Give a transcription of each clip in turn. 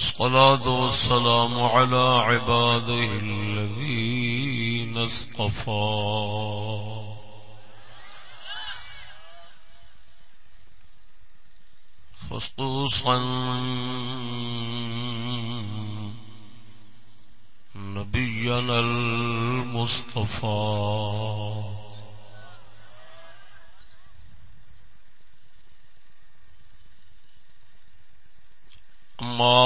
والصلاة والسلام على عباده الذين اصطفى. خصوصا نبينا المصطفى.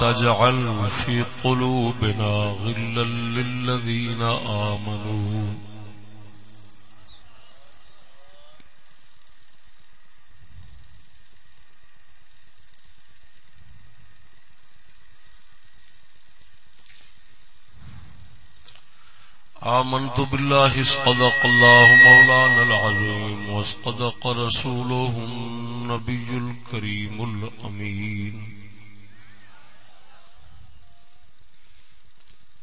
تجعل في قلوبنا غلا للذين آمنوا. آمنت بالله صدق الله مولانا العظيم وصدق رسوله النبي الكريم الأمين.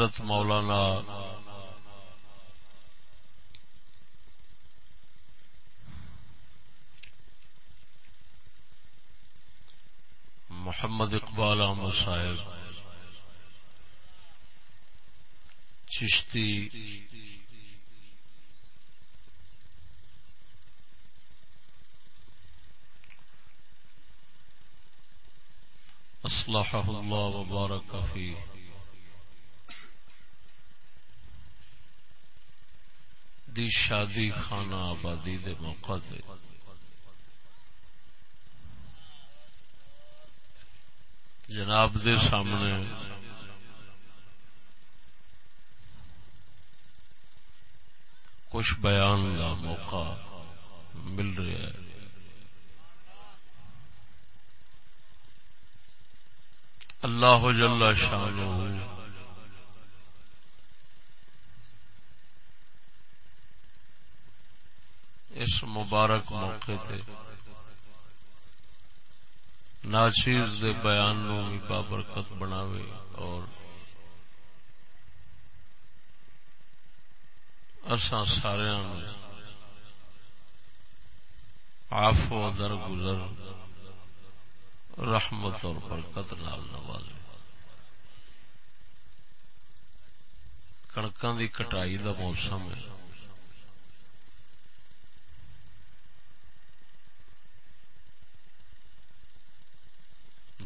حضرت مولانا محمد اقبال احمد صاحب چشتی اصلحہ اللہ وبارک فیہ دی شادی خانہ آبادی دے موقع دے۔ جناب دے سامنے کچھ بیان کا موقع مل رہا ہے۔ اللہ جل شانہ اس مبارک موقع تے ناچیز دے بیان نو بھی بابرکت بناوے اور اساں سارے آف و در گزر رحمت اور برکت نال نوازے۔ کنکاں دی کٹائی دا موسم ہے۔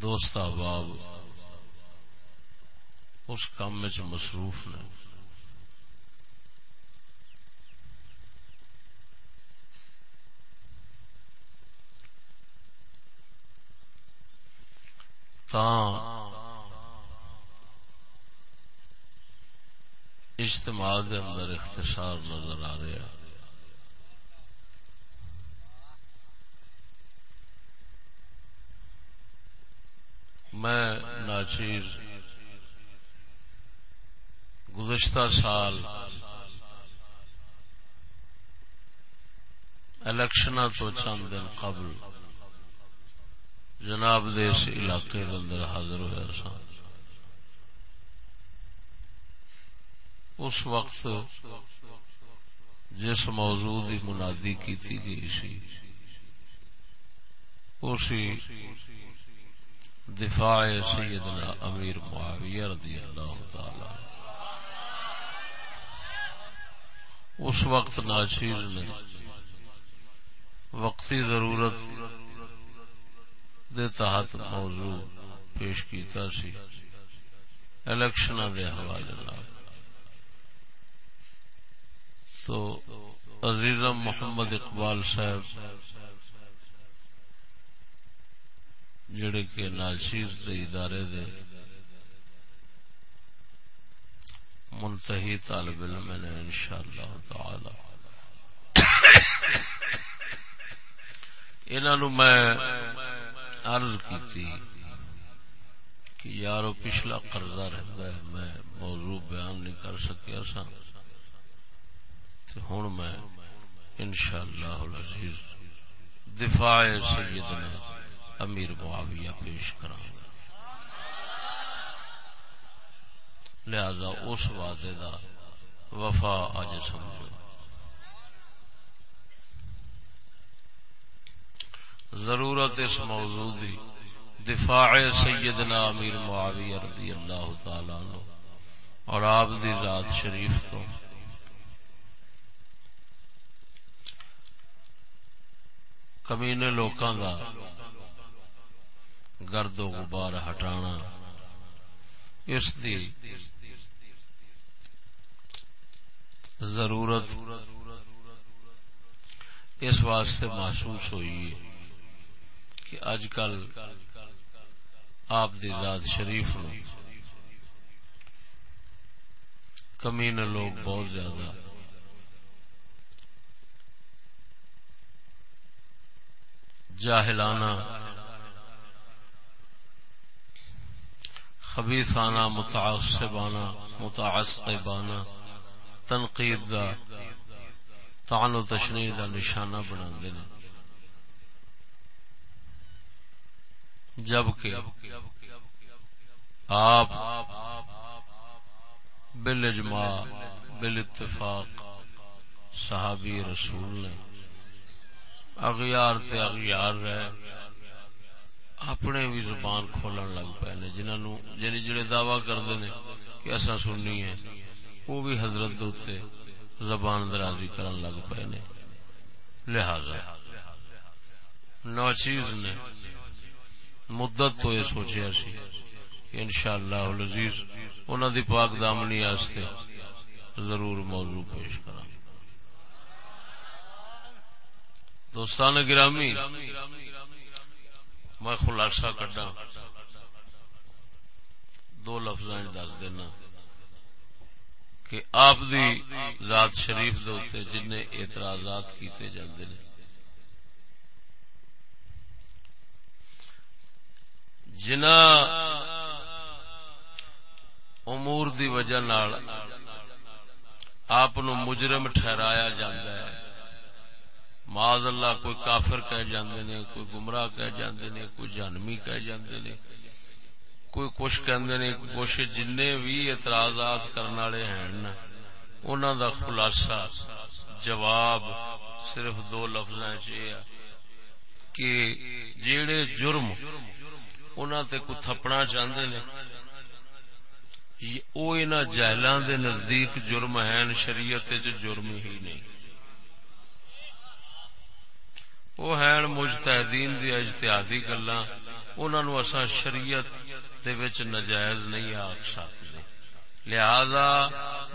دوست احباب، اس کام میں مصروف نے اجتماع دے اندر اختصار نظر آ رہا ہے میں ناچیر گزشتہ سال الیکشن تو چند دن قبل جناب دے اس علاقے کے اندر حاضر ہوا سا اس وقت جس موضوع دی منادی کی گئی سی، اسی دفاع سیدنا امیر معاویہ رضی اللہ تعالی اس وقت ناچیر نے وقتی ضرورت دے تحت موضوع پیش کیتا سی۔ الیکشن دے حوالے تو عزیزم محمد اقبال صاحب جڑے کہ ناشیز دے ادارے دے منتحی طالب علم نے انشاءاللہ تعالی۔ انہاں نو میں عرض کیتی کہ یارو پچھلا قرضہ رہتا ہے، میں موضوع بیان نہیں کر سکیا سا۔ ہوں میں انشاءاللہ العزیز دفاع سیدنا امیر معاویہ پیش کرا لہذا اس وعدے دا وفا اج سمجھو۔ ضرورت اس موضوع دی دفاع سیدنا امیر معاویہ رضی اللہ تعالی عنہ اور آپ دی ذات شریف تو۔ کمینے لوکاں دا گرد و غبار ہٹانا۔ اس دی ضرورت اس واسطے محسوس ہوئی ہے کہ اج کل آپ دی ذات شریف نو کمینے لوگ بہت زیادہ جاہلانہ خبیثانہ، متعصبانہ متعصبانہ، تنقید دا تعن و تشنی دا نشانہ بنا دینے جبکہ آپ بل اجماع بل اتفاق صحابی رسول نے، اغیار تے اغیار رہے۔ اپنے بھی زبان کھولن لگ پے نے، جنہاں نو جنی جڑے دعویٰ کردے نے کہ اساں سننی ہے وہ بھی حضرت دوتے زبان درازی کرن لگ پے نے۔ لہذا نو چیز نے مدت تو یہ سوچیا سی کہ انشاءاللہ العزیز انہاں دی پاک دامنی واسطے ضرور موضوع پیش کرا دوستان گرامی میں خلاصہ کٹا دو لفظ دس دینا۔ کہ آپ دی ذات شریف دے جن اعتراضات کیتے جاندے نے۔ جنا امور دی وجہ نال آپ مجرم ٹھہرایا جاندہ ہے۔ معاذ اللہ کوئی کافر کہہ جاندے نے، کوئی گمراہ کہہ جاندے نے، کوئی جانمی کہہ جاندے نے۔ کوئی کچھ کہندے نے، کچھ جن بھی اعتراضات کرنے والے ہیں نا۔ انہوں دا خلاصہ، جواب صرف دو لفظ کہ جیڑے جرم انہوں تے کو تھپنا چاہتے نے وہ ان جہلان دے نزدیک جرم ہیں، شریعت وچ جرم ہی نہیں۔ وہ ہیں مجتہدین دی اجتہادی گلا انہوں اصا شریعت دے وچ نجائز نہیں آخ سکتے لہذا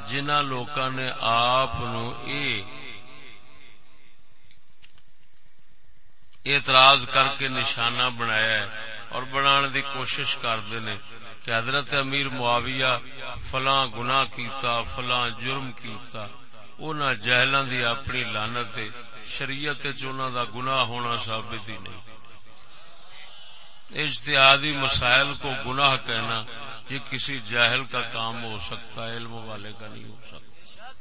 جنہ لوکاں نے آپ نو اے اعتراض کر کے نشانہ بنایا ہے اور بنان دی کوشش کرتے نے کہ حضرت امیر معاویہ فلاں گناہ کیتا، فلاں جرم کیتا، انہاں جہلاں دی اپنی لانت شریعت دا گناہ ہونا ثابت ہی نہیں۔ اجتہادی مسائل کو گناہ کہنا، یہ کسی جاہل کا کام ہو سکتا ہے علم والے کا نہیں ہو سکتا۔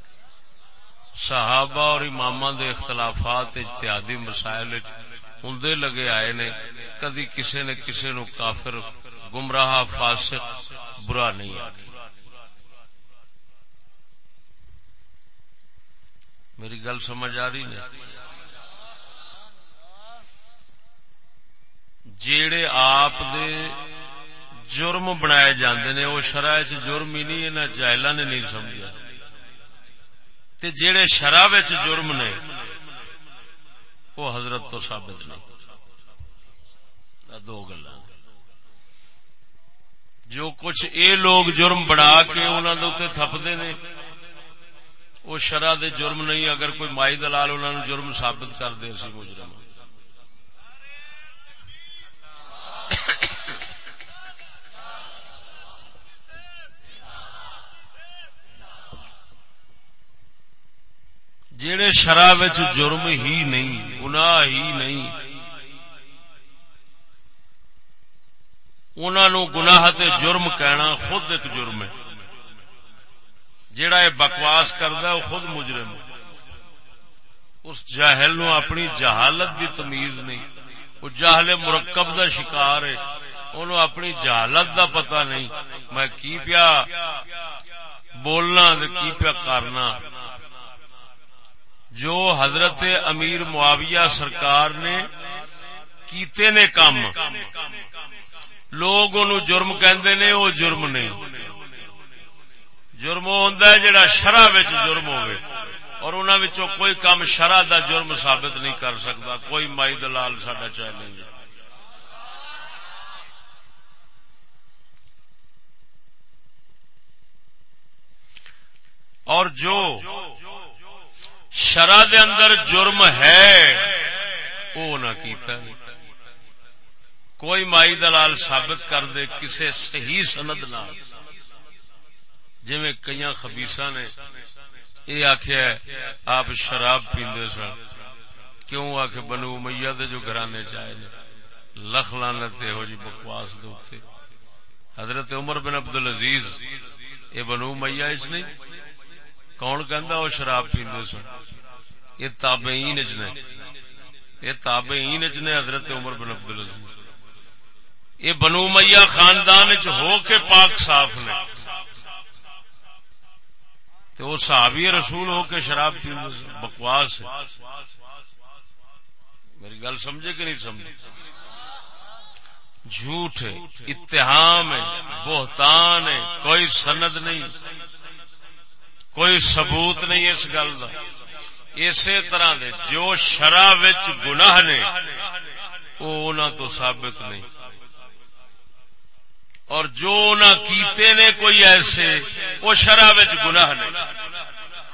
صحابہ اور امام دے اختلافات اجتہادی مسائل ہوں لگے آئے نے، کدی کسی نے کسی نو کافر، گمراہ، فاسق، برا نہیں آخ میری گل سمجھ آ رہی نہیں۔ جیڑے آپ دے جرم بنائے جاندے نے، وہ شرح چ جرم ہی نہیں انہیں جائلہ نے نہیں سمجھا تے جیڑے شرح جرم نے، وہ حضرت تو ثابت نہیں۔ دو گلا جو کچھ اے لوگ جرم بنا کے انہوں نے تھپتے نے وہ شرح دے جرم نہیں، اگر کوئی مائی دلال انہوں نے جرم ثابت کر دے سی مجرم ہاں۔ جڑے شراب جرم ہی نہیں، گناہ ہی نہیں انہوں گناہ تے جرم کہنا خود ایک جرم ہے۔ جیڑا یہ بکواس کردا وہ خود مجرم اس جاہل نو اپنی جہالت دی تمیز نہیں۔ وہ جاہل مرکب دا شکار ہے۔ انہوں اپنی جہالت دا پتہ نہیں۔ میں کی پیا بولنا کی پیا کرنا۔ جو حضرت امیر معاویہ سرکار نے کیتے نے کام۔ لوگ انہوں جرم کہندے نے وہ جرم نہیں۔ جرم ہوندا ہے جڑا شرع وچ جرم ہوئے اور انہاں وچوں کوئی کام شرع دا جرم ثابت نہیں کر سکتا کوئی مائی دلال ساڈا چاہے نہیں۔ اور جو شرع دے اندر جرم ہے وہ نہ کیتا کوئی مائی دلال ثابت کر دے، کسے صحیح سند نہ جی کئی خبیسا نے یہ آخیا آپ شراب پیندے سن۔ کیوں آ کے بنو میا دے جو گھرانے چاہے نے؟ لکھ لانت ہو جی بکواس دے حضرت عمر بن عبد العزیز یہ بنو میا اس نہیں؟ کون کہندا وہ شراب پیندے سن؟ یہ تابعین اچ نے۔ یہ تابعین اچ نے حضرت عمر بن عبد العزیز یہ بنو میا خاندان چ ہو کے پاک صاف نے۔ تو وہ صحابی رسول ہو کے شراب پی بکواس میری گل سمجھے کہ نہیں سمجھے؟ جھوٹ ہے اتحام ہے، بہتان ہے، کوئی سند نہیں۔ کوئی ثبوت نہیں اس گل کا اسی طرح دے، جو شرح گناہ نے وہ تو ثابت نہیں۔ اور جو نہ کیتے نے کوئی ایسے، وہ شرح گناہ نے۔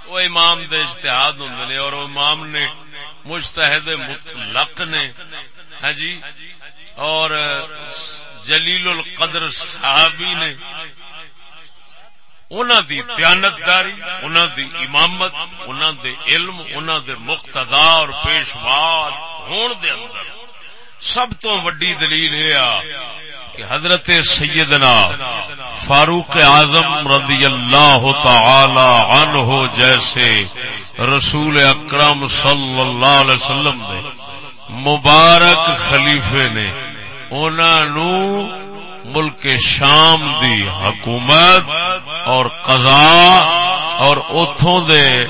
وہ امام دے اجتہاد ہوں نے اور امام نے مجتہد مطلق نے۔ ہاں جی؟ اور جلیل القدر صحابی نے۔ انہوں دی دیانتداری انہوں دی امامت انہوں دے علم انہوں دے مقتدا اور پیشواد ہون دے اندر۔ سب تو وڈی دلیل ہے کہ حضرت سیدنا فاروق اعظم رضی اللہ تعالی عنہ جیسے رسول اکرم صلی اللہ علیہ وسلم نے مبارک خلیفے نے انہوں ملک شام دی حکومت اور قضاء اور اتوں دے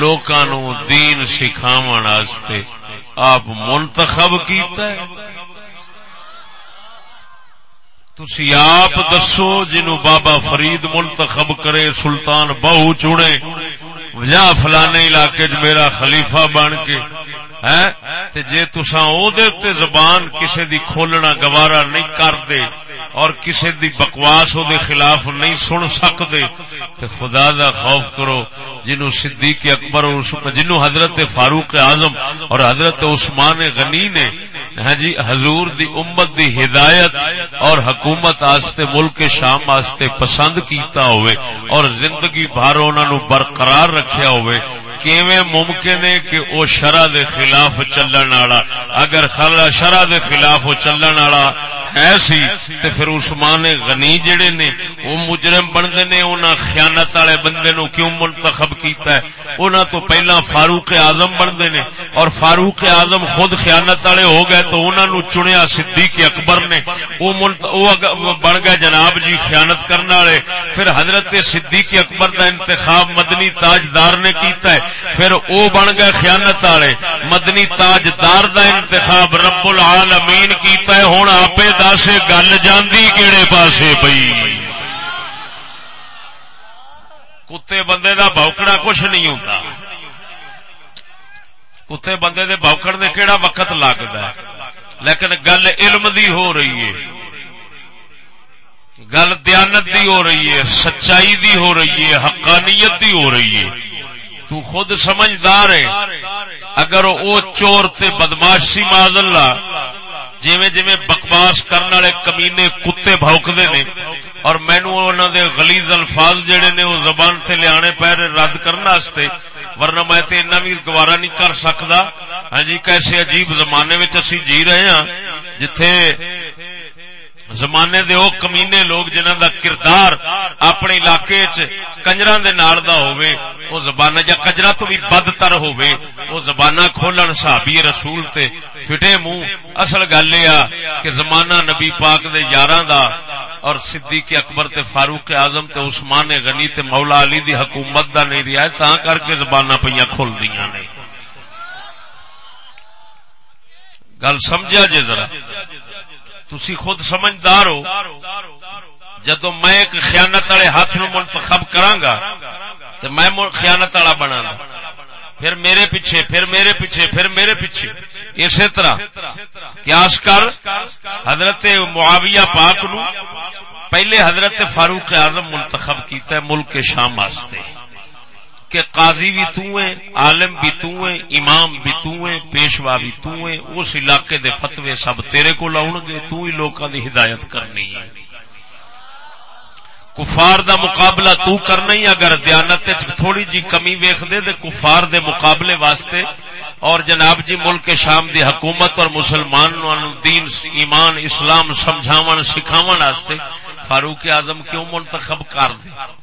لوکاں دین سکھاون واسطے آپ منتخب کیتا ہے۔ تسی آپ دسو جنو بابا فرید منتخب کرے سلطان بہو چنے یا فلانے علاقے چ میرا خلیفہ بن کے تے جے تسا او دے تے زبان کسے دی کھولنا گوارا نہیں کر دے اور کسے دی بکواس دے خلاف نہیں سن سکدے تے خدا دا خوف کرو جنو صدیق اکبر اور جنو حضرت فاروق اعظم اور حضرت عثمان غنی نے ہاں جی حضور دی امت دی ہدایت اور حکومت آستے ملک شام آستے پسند کیتا ہوئے اور زندگی بھر انہاں نو برقرار رکھیا ہوئے کیویں ممکن ہے کہ او شرع دے خلاف چلن والا؟ اگر خلا شرع دے خلاف او چلن والا ہے سی، تے پھر عثمان غنی جڑے نے وہ مجرم بندے نے انہاں خیانت والے بندے نو کیوں منتخب کیتا ہے؟ انہاں تو پہلا فاروق اعظم بندے نے، اور فاروق اعظم خود خیانت والے ہو گئے تو انہاں نو چنیا صدیق اکبر نے۔ وہ بن گئے جناب جی خیانت کرنے والے۔ پھر حضرت صدیق اکبر دا انتخاب مدنی تاجدار نے کیتا ہے۔ پھر او بن گئے خیانت والے۔ مدنی تاجدار دا انتخاب رب العالمین کیتا ہے ہوں آپ دس گل جاندی کہڑے پاسے پئی۔ کتے بندے دا بوکڑا کچھ نہیں ہوتا کتے بندے دے بوکڑ دے کیڑا وقت لگتا ہے۔ لیکن گل علم دی ہو رہی ہے۔ گل دیانت دی ہو رہی ہے، سچائی دی ہو رہی ہے، حقانیت دی ہو رہی ہے۔ تو خود سمجھدار ہے۔ اگر او چور تے بدماشی معذ اللہ جویں جویں بکواس کرنے والے کمینے کتے بھوکدے نے اور مینو انہاں دے غلیظ الفاظ جڑے نے وہ زبان تے لیانے پے رد کرنے واسطے، ورنہ میں تے اتنا بھی گوارا نہیں کر سکدا۔ ہاں جی کیسے عجیب زمانے وچ اسی جی رہے ہاں جتھے زمانے دے او کمینے لوگ جنہاں دا کردار اپنے علاقے چ کنجراں دے نال دا ہوے او زبان یا کجرا تو بھی بدتر ہوے او زبانہ کھولن صحابی رسول تے فٹے منہ۔ اصل گل یہ کہ زمانہ نبی پاک دے یاراں دا اور صدیق اکبر تے فاروق اعظم تے عثمان غنی تے مولا علی دی حکومت دا نہیں رہا تاں کر کے زبانہ پیاں کھل دیاں نے۔ گل سمجھا جے ذرا؟ تسی خود سمجھدار ہو۔ جدو میں ایک خیانت والے ہاتھ نو منتخب کرانگا تو میں خیانت والا بنا پھر میرے پیچھے، پھر میرے پیچھے، پھر میرے پیچھے۔ اسی طرح قیاس کر حضرت معاویہ پاک نو پہلے حضرت فاروق اعظم منتخب کیتا ہے ملک شام واسطے۔ کہ قاضی بھی تو ہے عالم بھی تو ہے امام بھی تو ہے پیشوا بھی تو ہے اس علاقے دے فتوے سب تیرے کو لاؤن گے، تو ہی لوکاں دی ہدایت کرنی ہے۔ کفار دا مقابلہ تو کرنا ہی اگر دیانت تھوڑی جی کمی ویخ دے دے کفار دے مقابلے واسطے۔ اور جناب جی ملک شام دی حکومت اور مسلمان دین، ایمان، اسلام سمجھاون، سکھاون واسطے، فاروق اعظم کیوں منتخب کر دے؟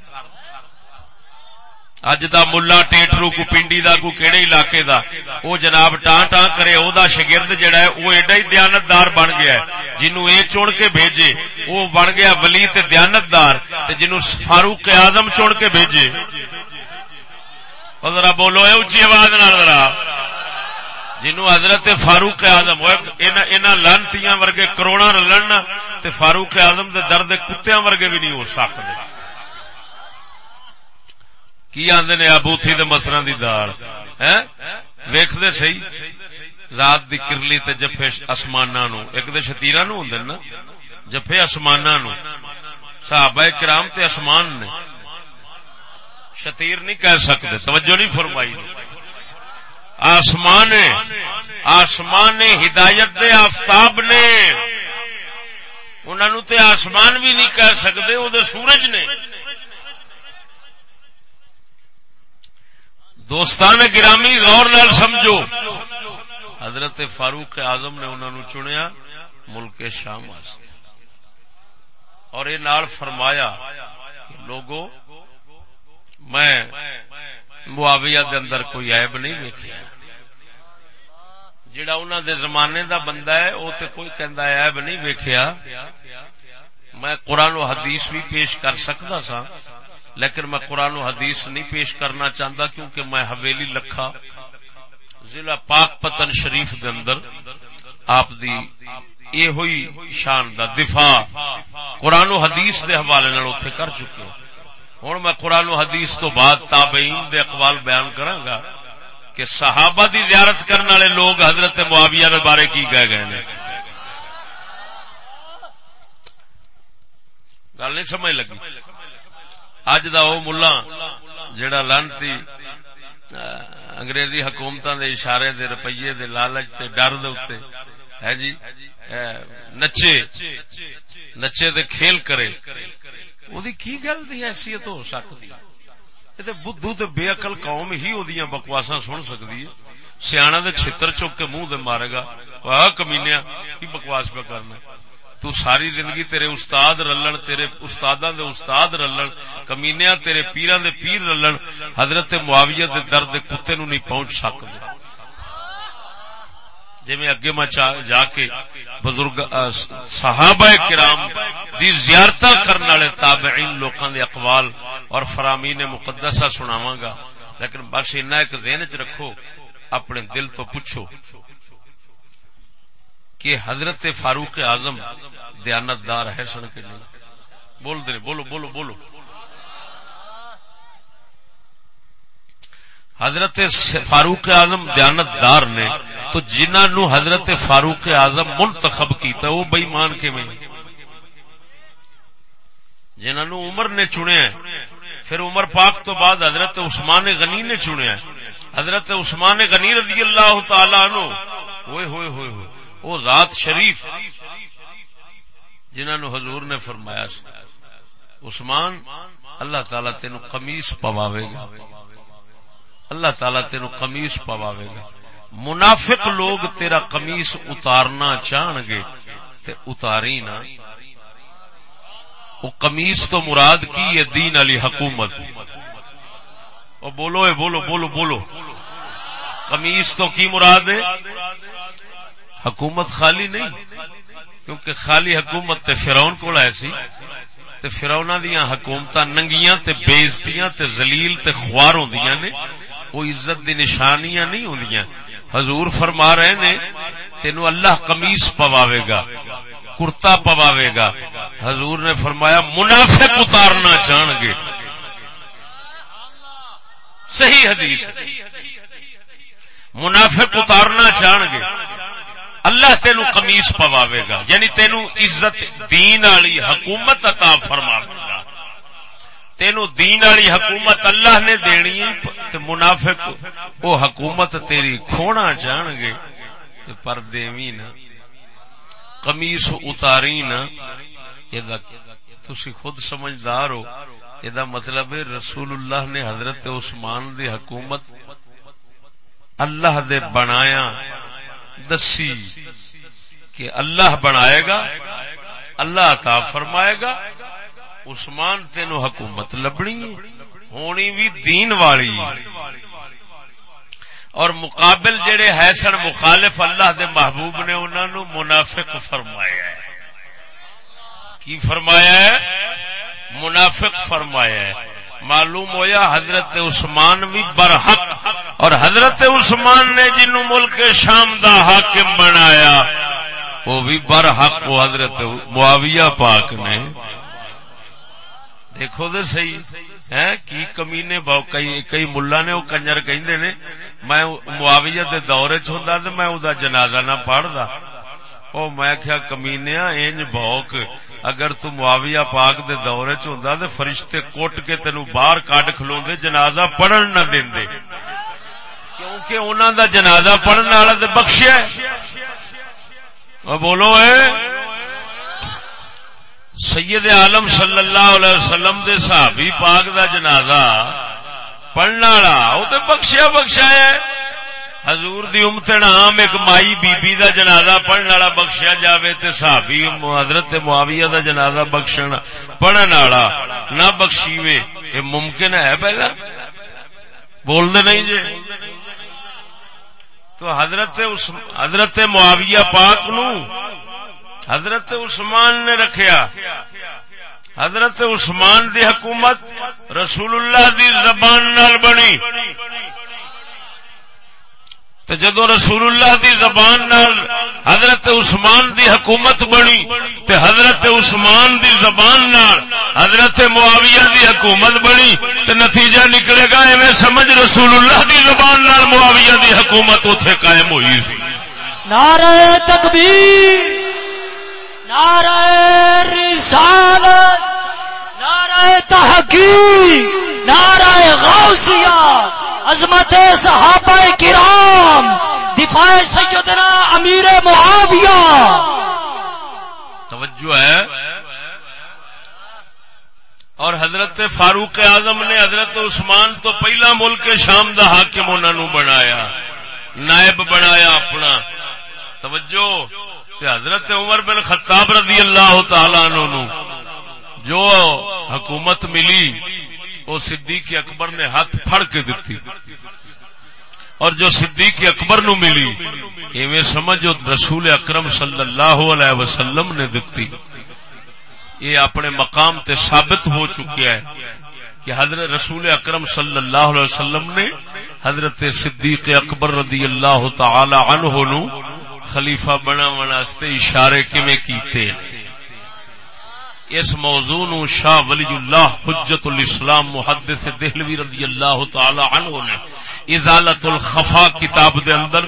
اج دا ملا ٹیٹرو کو پنڈی دا کو کیڑے علاقے دا؟ او جناب ٹاں ٹاں کرے، او دا شگرد جڑا ہے، او ایڈا ہی دیانتدار بن گیا ہے۔ جنوں اے چون کے بھیجے، او بن گیا ولی تے دیانتدار، تے جنوں فاروق اعظم چون کے بھیجے۔ ذرا بولو، اے اونچی آواز نال ذرا۔ جنوں حضرت فاروق اعظم انہاں لانتیاں ورگے، کروڑاں رلن تے فاروق اعظم دے درد کتےاں ورگے بھی نہیں ہو سکدے۔ کی آدھے نے ابوتھی دے مسرا دی دال ویخ دے سی رات دی کرلی تے جفے آسمانا نو، ایک دے شتیرا نو ہوں نا؟ جفے آسمانا نو۔ صحابہ کرام تے آسمان نے۔ شتیر نہیں کہہ سکتے توجہ نہیں فرمائی۔ آسمان آسمان ہدایت دے آفتاب نے۔ انہوں تے آسمان بھی نہیں کہہ سکتے وہ سورج نے۔ دوستان گرامی، غور نال سمجھو۔ حضرت فاروق اعظم نے انہوں نے چنیا ملک شام واسطے۔ اور یہ نال فرمایا لوگو، میں معاویہ دے اندر کوئی عیب نہیں ویکیا جڑا انہوں دے زمانے دا بندہ ہے وہ تے کوئی کہندا عیب نہیں ویکھیا۔ میں قرآن و حدیث بھی پیش کر سکتا سا لیکن میں قرآن و حدیث نہیں پیش کرنا چاہتا کیونکہ میں حویلی لکھا ضلع پاک پتن شریف دے اندر۔ آپ دی یہ ہوئی شان دا دفاع قرآن و حدیث دے حوالے نال اتنے کر چکے ہوں۔ میں قرآن و حدیث تو بعد تابعین دے اقوال بیان کراں گا کہ صحابہ دی زیارت کرنے والے لوگ حضرت معاویہ کے بارے کی گئے گئے نے۔ گل نہیں سمجھ لگی؟ اج دا او ملا جڑا لانتی انگریزی حکومت دے اشارے دے روپیے دے لالچ تے ڈر دے اوتے ہے جی؟ نچے نچے دے کھیل کرے۔ اودی کی گل دی حیثیت ہو سکتی؟ تے بدھو تے بے عقل قوم ہی اودیاں بکواساں سن سکدی ہے۔ سیاح دے چھتر چک کے منہ دے مارے گا۔ واہ کمینیا کی بکواس پہ کرنا؟ تو ساری زندگی تیرے استاد رلن، تیرے استاداں دے استاد رلن، کمینیاں تیرے پیراں دے پیر رلن، حضرت معاویہ دے درد کتے نو نہیں پہنچ سکدے۔ جی میں اگے میں جا کے بزرگ صحابہ کرام دی زیارت کرنے والے تابعین لوکاں دے اقوال اور فرامین مقدسہ سناواں گا۔ لیکن بس اتنا ایک ذہن چ رکھو، اپنے دل تو پوچھو۔ کہ حضرت فاروق اعظم دیانت دار ہے سن کے نہیں۔ بول دے، بولو بولو بولو۔ حضرت فاروق اعظم دیانت دار نے تو جنہوں نو حضرت فاروق اعظم منتخب کیتا، وہ بےمان کے میں جنہوں نو عمر نے چنیا پھر عمر پاک تو بعد حضرت عثمان غنی نے چنیا حضرت عثمان غنی رضی اللہ تعالی عنہ۔ ہوئے ہوئے ہوئے ہوئے۔ وہ ذات شریف جنہوں نے حضور نے فرمایا عثمان، اللہ تعالی تین کمیس پواوے گا۔ اللہ تعالی تین کمیس پواوے گا۔ منافق لوگ تیرا کمیس اتارنا چاہن گے تے اتاری نا۔ وہ کمیس تو مراد کی؟ ہے دین علی حکومت۔ وہ بولو، اے بولو بولو بولو۔ کمیس تو کی مراد ہے؟ حکومت خالی نہیں، کیونکہ خالی حکومت تے فرعون کول ایسی تے فرعوناں دیاں حکومتاں ننگیاں تے بےزتیاں تے ذلیل تے خوار ہوندیاں نے، وہ عزت دی نشانیاں نہیں ہوندیاں۔ حضور فرما رہے نے، تینو اللہ قمیص پواوے گا، کرتا پواوے گا۔ حضور نے فرمایا، منافق اتارنا چاہن گے۔ صحیح حدیث منافق اتارنا چاہن گے۔ اللہ تینو کمیس پواوے گا یعنی تینو عزت دین والی حکومت عطا فرماوے گا۔ تینو دین والی حکومت اللہ نے دینی تے منافق وہ حکومت تیری کھونا چاہن گے، تے پر دیوی نا۔ کمیس اتاری نا تسی خود سمجھدار ہو یہ مطلب ہے رسول اللہ نے حضرت عثمان دی حکومت اللہ دے بنایا۔ دسی کہ اللہ بنائے گا، اللہ عطا فرمائے گا، عثمان تینو حکومت لبنی، ہونی بھی دین والی۔ اور مقابل جڑے ہے سن مخالف اللہ دے محبوب نے انہوں نے منافق فرمایا ہے۔ کی فرمایا ہے؟ منافق فرمایا ہے۔ معلوم ہویا حضرت عثمان بھی برحق اور حضرت عثمان نے جنو ملک شام دا حاکم بنایا، وہ بھی برحق، وہ حضرت معاویہ پاک نے۔ دیکھو دے صحیح ہے کی کمینے باو کئی کئی ملا نے، وہ کنجر کہندے نے، میں معاویہ دے دورے چ ہوندا تے میں او دا جنازہ نہ پڑھدا۔ او میں کیا کمینیا ہاں، انج بھوک۔ اگر تو معاویہ پاک دے دورے چ ہوندا تے فرشتے کوٹ کے تینو باہر کڈ کھلوندے، جنازہ پڑھن نہ دیندے کیونکہ انہاں دا جنازہ پڑھن والا تے بخشیا ہے۔ او بولو اے، سید عالم صلی اللہ علیہ وسلم دے صحابی پاک دا جنازہ پڑھنا والا او تے بخشیا بخشا ہے۔ حضور دی امت نام ایک مائی بی بی دا جنازہ پڑھن والا بخشیا جاوے تے صحابی حضرت معاویہ دا جنازہ بخشن پڑھن والا نہ بخشیوے، یہ ممکن ہے پہلا؟ بول دے نہیں جی تو حضرت حضرت معاویہ پاک نو حضرت عثمان نے رکھیا۔ حضرت عثمان دی حکومت رسول اللہ دی زبان نال بنی۔ تو جدو رسول اللہ دی زبان نال حضرت عثمان دی حکومت بنی، تے حضرت عثمان دی زبان نال حضرت معاویہ دی حکومت بنی، تے نتیجہ نکلے گا، ایویں سمجھ رسول اللہ دی زبان نال معاویہ دی حکومت اوتھے قائم ہوئی سی۔ نعرہ تکبیر، نعرہ رسالت، نعرہ تحقیق۔ نعرہ غوثیہ، عظمت صحابہ کرام، دفاع سیدنا امیر معاویہ۔ توجہ ہے۔ اور حضرت فاروق اعظم نے حضرت عثمان تو پہلا ملک شام دا حاکم انہوں بنایا، نائب بنایا اپنا۔ توجہ۔ تے حضرت عمر بن خطاب رضی اللہ تعالی عنہ جو حکومت ملی وہ صدیق اکبر نے ہاتھ پھڑ کے دیتی۔ اور جو صدیق اکبر نو ملی، ایویں سمجھو رسول اکرم صلی اللہ علیہ وسلم نے دیتی۔ یہ اپنے مقام تے ثابت ہو چکیا ہے کہ حضرت رسول اکرم صلی اللہ علیہ وسلم نے حضرت صدیق اکبر رضی اللہ تعالی عنہ نو خلیفہ بنا واسطے اشارے کیویں کیتے؟ اس موضوع نو شاہ ولی اللہ حجت الاسلام محدث دہلوی رضی اللہ تعالی عنہ نے ازالت الخفا کتاب دے اندر،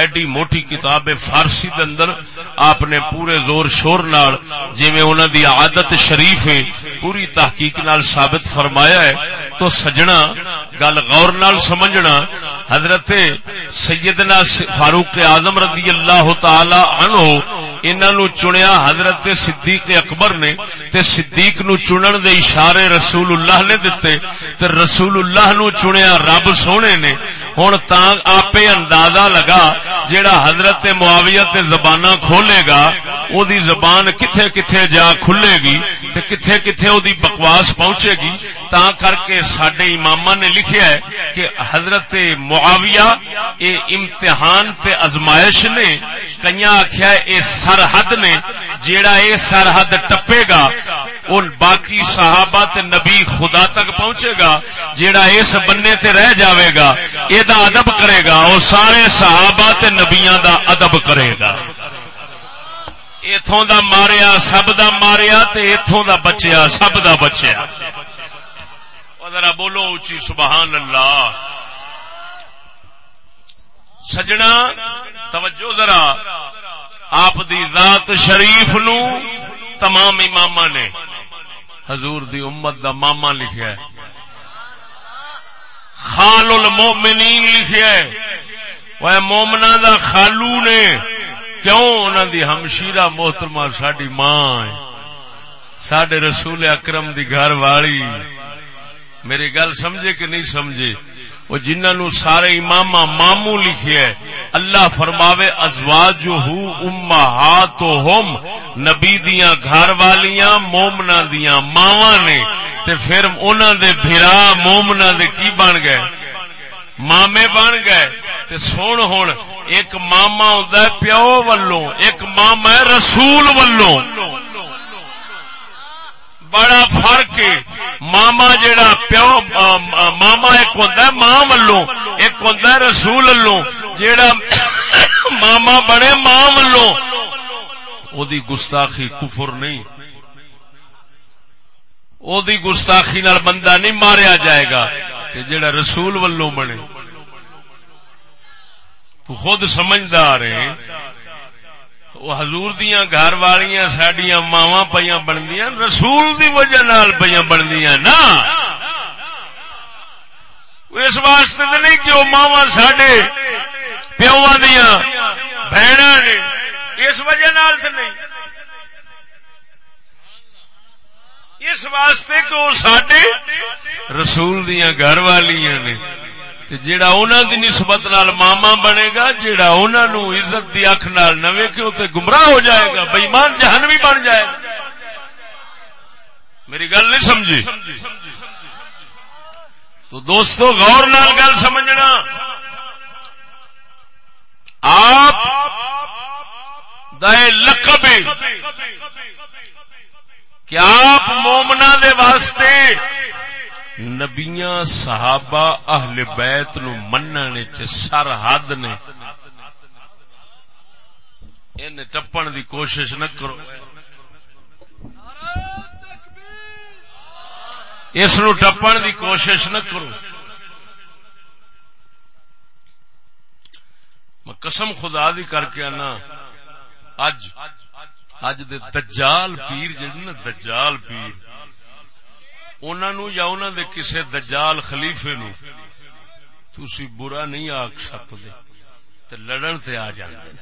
ایڈی موٹی کتاب فارسی دے اندر آپ نے پورے زور شور نال جویں انہاں دی عادت شریف ہے، پوری تحقیق نال ثابت فرمایا ہے۔ تو سجنا، گل غور نال سمجھنا، حضرت سیدنا فاروق اعظم رضی اللہ تعالی عنہ، انہاں نو چنیا حضرت صدیق اکبر نے تے صدیق نو چنن دے اشارے رسول اللہ نے دتے، تے رسول اللہ نو چنیا رب سونے نے۔ ہوں آپ اندازہ لگا جیڑا حضرت معاویہ تے زبانہ کھولے گا او دی زبان کتھے کتھے جا کھلے گی، تے کتھے کتھے او دی بکواس پہنچے گی۔ تا کر کے سڈے امام نے لکھیا ہے کہ حضرت معاویہ اے امتحان تے ازمائش نے کئی آخیا اے سرحد نے، جیڑا اے سرحد ٹپے گا ان باقی صحابہ تے نبی خدا تک پہنچے گا، جیڑا اس بننے تے رہ جاوے گا یہ ادب کرے گا اور سارے صحابہ تے نبیاں دا ادب کرے گا۔ اتوں دا ماریا، سب دا ماریا تے اتوں دا بچیا، سب دا بچیا۔ ذرا بولو اچھی سبحان اللہ۔ سجنا، توجہ ذرا، آپ دی ذات شریف نو تمام امام نے۔ حضور دی امت دا ماما لکھیا ہے۔ خال المومنین لکھیا ہے۔ وہ مومنا دا خالو نے۔ کیوں انہوں دی ہمشیرہ محترمہ ساڈی ماں ساڈے رسول اکرم دی گھر والی۔ میری گل سمجھے کہ نہیں سمجھے؟ وہ جنہوں نو سارے امام مامو لکھے ہے اللہ فرماوے ازواج ہو اما ہاتھ ہوم نبی دیا گھر والیاں مومنا دیا ماوا نے، تے پھر انہوں دے بھرا مومنا دے کی بن گئے؟ مامے بن گئے۔ تے سن ہوں ایک ماما ہوں پیو ولوں، ایک ماما رسول ولوں۔ بڑا فرق ہے۔ ماما جیڑا پیو ماما ایک ہوں ماں ولو ایک ہوں رسول ولو جیڑا ماما بنے ماں ولو او دی گستاخی کفر نہیں۔ او دی گستاخی نال بندہ نہیں ماریا جائے گا۔ تے جیڑا رسول ولو بنے۔ تو خود سمجھدار ہے حضور دیا گھر والیاں سڈیا ماوا پہ بندیاں رسول دی وجہ نال پہ بندیاں نا۔ اس واسطے تو نہیں کہ وہ ماوا سڈے پیو دیا بہن نے۔ اس وجہ نال تو نہیں۔ اس واسطے کہ وہ سڈے رسول دیا گھر والیاں نے۔ جیڑا اونا دی نسبت نال ماما بنے گا، جیڑا اونا نو عزت دی اکھ نال نہ ویکھے تے گمراہ ہو جائے گا بےمان جہنمی بن جائے گا۔ میری گل نہیں سمجھی؟ تو دوستو، غور نال گل سمجھنا۔ آپ دے لقب کہ آپ مومنا دے واسطے نبیاں صحابہ اہل بیت نو مننے چ سرحد نے۔ ان ٹپن دی کوشش نہ کرو۔ اس نو ٹپن دی کوشش نہ کرو۔ میں قسم خدا دی کر کے آنا، اج اج دے دجال پیر، جڑے نا دجال پیر۔ انہوں یا انہوں دے کسے دجال خلیفے نو تسی برا نہیں آکھ سکتے تے لڑن تے آ جاندے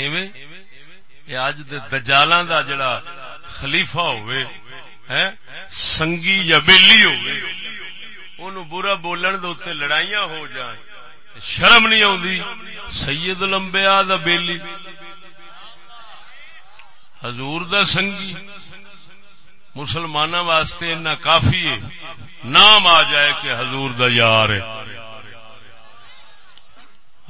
ایویں؟ یہ اج دے دجالاں دا جڑا خلیفہ ہوئے ہیں سنگی یا بیلی ہوئے اونوں برا بولن دے اوتے لڑائیاں ہو جان شرم نہیں آوندی۔ سید الانبیاء دا بیلی۔ حضور دا سنگی۔ مسلمان واسطے اتنا کافی ہے۔ نام آ جائے کہ حضور دا یار ہے۔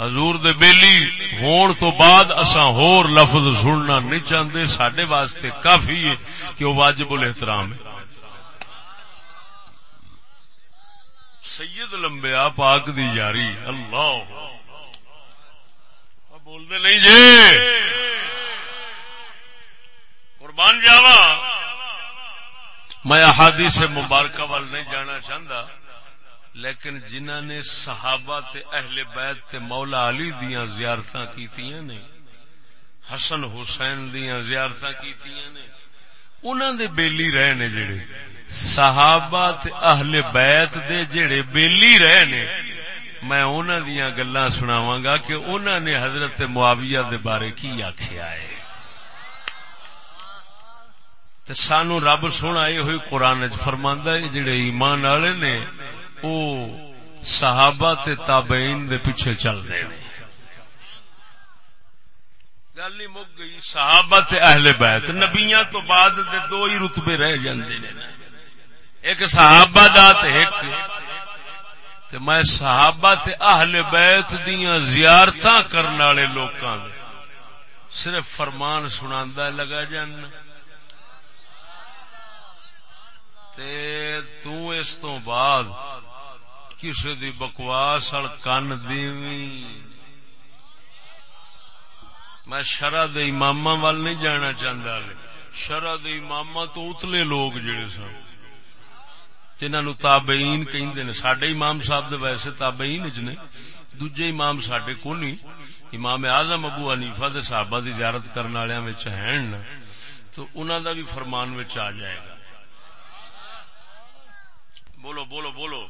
حضور دے بیلی ہون تو بعد اساں ہور لفظ سننا نہیں چاہتے سڈے واسطے کافی ہے کہ وہ واجب الاحترام ہے۔ سید لمبیا پاک دی یاری۔ اللہ۔ بولتے نہیں جی۔ قربان جاوا میں احادیث مبارکہ وال نہیں جانا چاہتا، لیکن جنہ نے صحابہ تے اہل بیت تے مولا علی دیاں زیارتاں کیتیاں نے، حسن حسین دیاں زیارتاں کیتیاں نے، انہاں دے بیلی رہے نے جڑے، صحابہ تے اہل بیت دے جڑے بیلی رہے نے، میں انہاں دیاں گلاں سناواں گا کہ انہاں نے حضرت معاویہ دے بارے کی آکھیا ہے۔ تے سانو رب سونا یہ ہوئی قرآن فرماندہ ہے، جڑے ایمان والے نے، او صحابہ تے تابعین دے پیچھے چل رہے ہیں گل ہی مک گئی، صحابہ تے اہل بیت، نبیاں تو بعد دے دو ہی رتبے رہ جاندے نے۔ ایک صحابہ دا تے ایک۔ تے میں صحابہ تے اہل بیت دیاں زیارتاں کرنے والے لوکاں دے۔ صرف فرمان سناندا لگا جاننا تے تو اس تو بعد کسی دی بکواس کن دیوی میں شرح امام وال نہیں جانا چاہتا شرح امام تو اتلے لوگ جڑے سن۔ جنہوں تابعین کہندے نے۔ سڈے امام صاحب دے ویسے تابعین چ نے۔ دوجے امام سڈے کو نہیں امام اعظم ابو حنیفہ دے صحابہ دی زیارت کرنے والوں ہیں۔ تو انہوں دا بھی فرمان آ جائے گا۔ بولو بولو بولو۔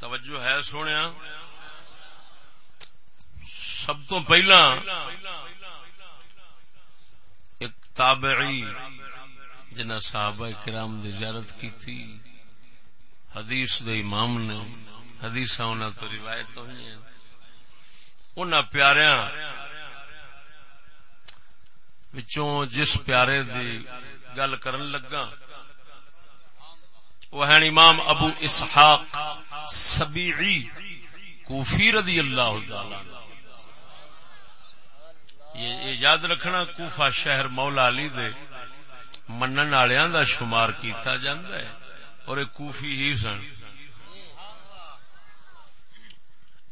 توجہ ہے سونے سب تو پہلا تابعی جنہ صحابہ کرام دی زیارت کی تھی حدیث دے امام نے حدیث انہوں تو روایت ہوئی ہیں۔ انہوں پیاریاں وچوں جس پیارے دی گل کرن لگا وہ ہیں امام ابو اسحاق سبیعی کوفی رضی اللہ تعالی یہ یاد رکھنا کوفہ شہر مولا علی دے منن والوں دا شمار کیتا جاندا ہے اور ایک کوفی ہی سن۔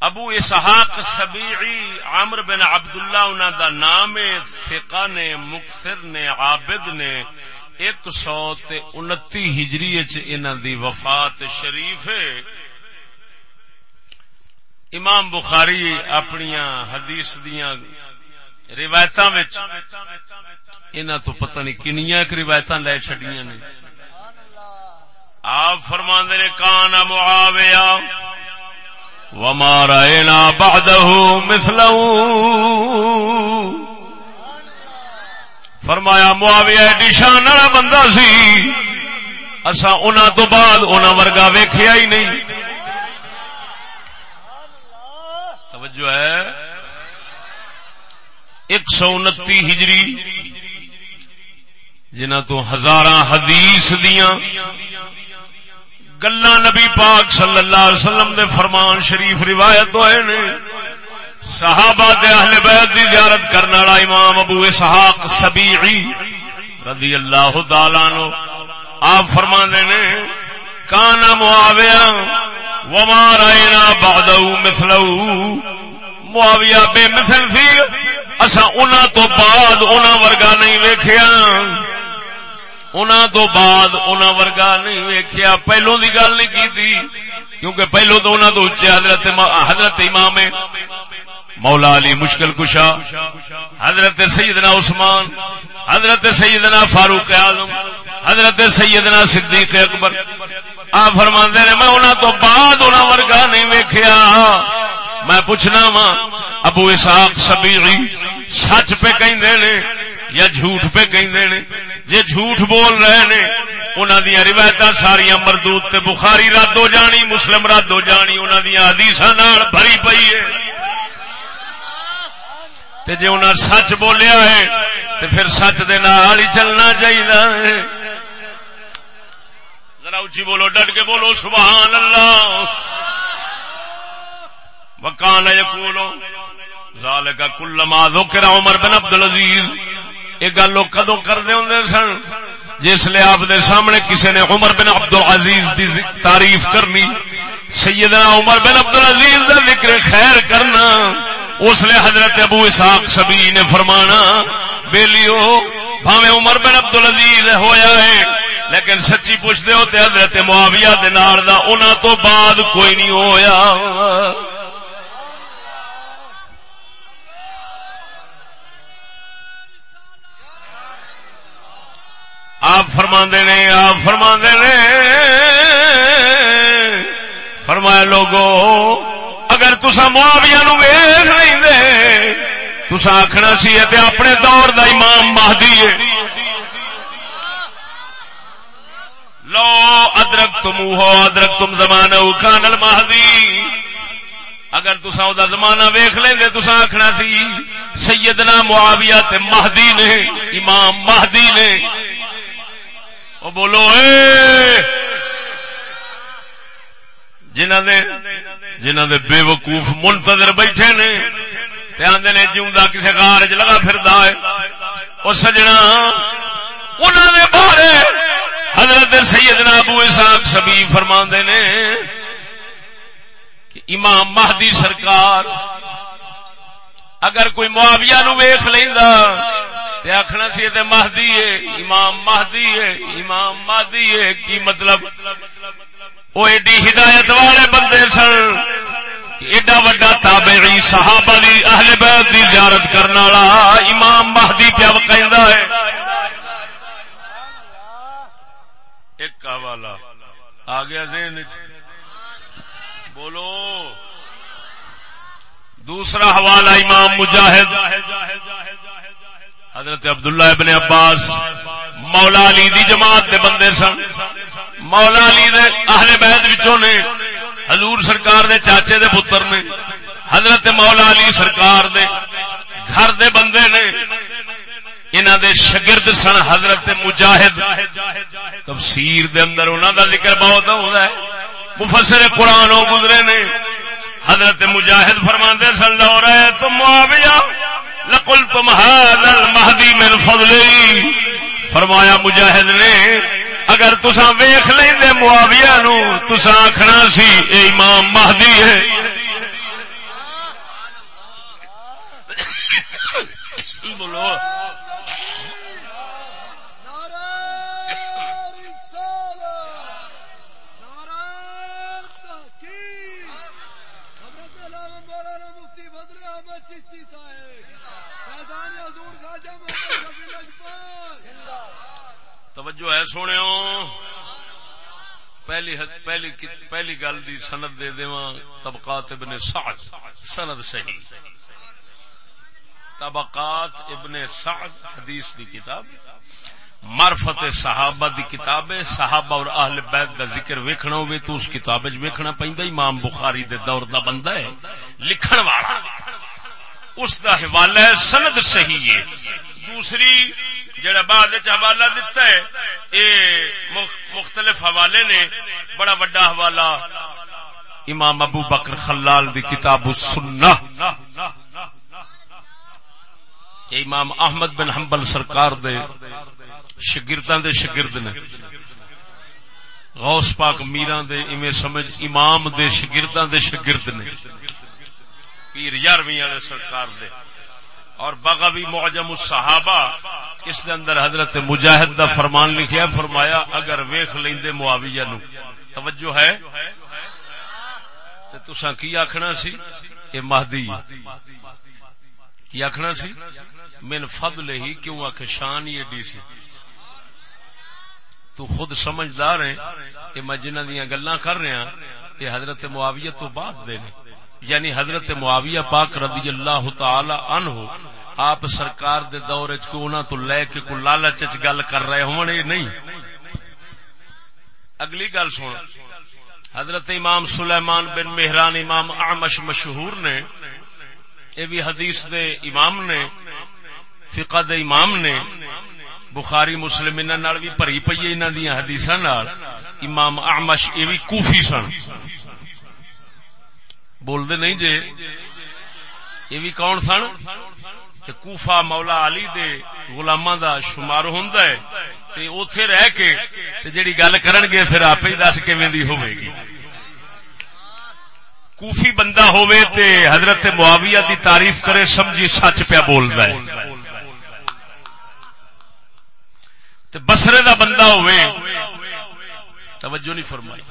ابو اسحاق سبیعی عامر بن عبداللہ انہاں دا نام فقہ نے مکثر نے، عابد نے۔ ایک سو تے انتی ہجری انہاں دی وفات شریف ہے۔ امام بخاری اپنی حدیث دیاں روایت تو پتہ نہیں کنیا ایک روایت لے چڈیا نے۔ آپ فرما نے کان معاویہ وما رأينا بعده مثله فرمایا، معاویہ ایڈی شان والا بندہ سی۔ اسا انہاں تو بعد انہاں ورگا ویکھیا ہی نہیں۔ توجہ ہے۔ ایک سو انتی ہجری جنہ تو ہزار حدیث دیا گلا نبی پاک صلی اللہ علیہ وسلم دے فرمان شریف روایت ہوئے نے۔ صحابہ دے اہل بیت دی زیارت کرنے والا امام ابو اسحاق سبیعی رضی اللہ تعالی نو آپ فرما نے، کانا معاویہ، وما رائنا بعدو مثلو معاویہ بے مثل اصا ان بعد ان ورگا نہیں ویکھیا۔ ان بعد ان ورگا نہیں ویکھیا۔ پہلو دی گل نہیں کی تھی کیونکہ پہلو تو انہوں تو اچے حضرت حضرت امام مولا علی مشکل کشا، حضرت سیدنا عثمان، حضرت سیدنا فاروق اعظم، حضرت سیدنا صدیق اکبر۔ آ فرما نے میں انہوں تو بعد انہوں ورگا نہیں ویکھیا۔ میں پوچھنا وا ابو اسحاق سبیعی سچ پہ کہندے نے یا جھوٹ پہ کہندے نے؟ جے جھوٹ بول رہے نے، انہاں دیاں روایتاں ساریاں مردود تے بخاری رد ہو جانی، مسلم رد ہو جانی، انہاں دیاں حدیثاں نال بھری پئی ہے۔ تے جے انہاں سچ بولیا ہے، تے پھر سچ دے نال ہی چلنا چاہیے ذرا اچھی بولو ڈٹ کے بولو، سبحان اللہ۔ وکان یقولو ذالک کلما ذکر عمر بن عبد العزیز یہ گل لوگ کدو کرتے ہوں سن؟ جس لیے آپ دے سامنے کسی نے عمر بن عبد العزیز دی تعریف کرنی۔ سیدنا عمر بن عبد العزیز دا ذکر خیر کرنا۔ اس لیے حضرت ابو اسحاق سبی نے فرمانا، بیلیو بھاوے عمر بن عبد العزیز ہویا ہے۔ لیکن سچی پوچھتے ہو تے حضرت معاویہ دے نال دا، انہاں تو بعد کوئی نہیں ہویا۔ آپ فرما نے، آپ فرما نے۔ فرمایا، لوگو، اگر تسا معاویہ نو ویخ نہیں دے تسا آخنا سی اپنے دور دا امام مہدی ہے۔ لو ادرک تم ہو ادرک تم زمانہ خان المہدی۔ اگر تسا دا زمانہ ویخ لیں گے تسا آخنا سی، سیدنا معاویہ تے مہدی نے، امام مہدی نے۔ وہ بولو، اے! جنہ نے جنہ نے بے وقوف منتظر بیٹھے نے آدھے نے جیوا کسی کار چ لگا پھر اور سجنا انہوں نے بارے حضرت سیدنا ابو اسحاق سبی فرما نے کہ امام مہدی سرکار اگر کوئی معاویہ نو ویخ لینا آخنا سی مہدی ہے، امام مہدی ہے، امام مہدی ہے، کی مطلب؟ وہ ایڈی ہدایت والے بندے سن ایڈا وڈا تابعی صحابہ دی اہل بیت دی زیارت کرنے والا امام مہدی پیا کہندا ہے۔ ایک حوالہ آ گیا ذہن بولو۔ دوسرا حوالہ امام مجاہد۔ حضرت عبداللہ ابن عباس مولا علی دی جماعت دے بندے سن۔ مولا علی دے اہل بیت وچوں نے، حضور سرکار دے چاچے دے پتر نے، حضرت مولا علی سرکار دے گھر دے بندے نے، انہاں دے شگرد سن حضرت مجاہد۔ تفسیر دے اندر انہاں دا ذکر بہت ہوندا ہے۔ مفسر قرآن ہو گزرے نے۔ حضرت مجاہد فرماندے سن، لو رہے تم معاویہ۔ لقل تم المہدی من فضلی فرمایا مجاہد نے اگر تسا ویخ لیں معاویہ نو تسا آخنا سی اے امام مہدی ہے۔ بولو۔ توجہ ہے سونے پہلی پہلی پہلی گل دی سند دے دیواں طبقات ابن سعد۔ سند صحیح۔ طبقات ابن سعد حدیث دی کتاب۔ معرفت صحابہ دی کتاب ہے۔ صحابہ اور اہل بیت دا ذکر ویکھنا ہوئے تو اس کتاب وچ ویکھنا پیندا امام بخاری دے دور دا بندہ ہے۔ لکھن والا۔ اس دا حوالہ ہے سند صحیح ہے۔ دوسری جڑا بعد حوالہ دتا ہے، اے مختلف حوالے نے بڑا وڈا حوالہ امام ابو بکر خلال دی کتاب السنہ۔ امام احمد بن حنبل سرکار دے شگرداں دے شگرد نے۔ غوث پاک میران دے، ایویں سمجھ امام دے شگرداں دے شگرد نے۔ پیر یارویں والے سرکار دے۔ اور بغوی معجم الصحابہ، اس دے اندر حضرت مجاہد دا فرمان لکھیا، فرمایا، اگر ویخ لیندے معاویہ نو۔ توجہ ہے؟ تے تساں کی آکھنا سی؟ اے مہدی، کی آکھنا سی؟ من فضل ہی کیوں آکھ شان ہی ایڈی سی؟ تو خود سمجھدار ہے کہ میں جنہ دیاں گلاں کر رہا ہاں، یہ حضرت معاویہ تو بعد دے نے۔ یعنی حضرت معاویہ پاک رضی اللہ تعالی عنہ، آپ سرکار دے دور چ تو لے کے کو لالچ گل کر رہے ہوں نہیں۔ اگلی گل سن۔ حضرت امام سلیمان بن مہران، امام اعمش مشہور نے، یہ بھی حدیث دے امام نے، فقہ دے امام نے، بخاری، مسلم انہوں بھی پری پی انہوں دیا حدیث امام اعمش یہ بھی کوفی سن۔ بولتے نہیں جے۔ یہ بھی کون سن؟ کوفا مولا علی دے غلاماں دا شمار ہوندا ہے۔ تے اوتھے رہ کے تے جڑی گل کرن گے پھر آپ ہی دس کیویں دی ہوے گی۔ کوفی بندہ ہوئے تے حضرت معاویہ دی تعریف کرے سمجھی سچ پیا بولدا ہے۔ تے بسرے دا بندہ ہوئے توجہ نہیں فرمائی۔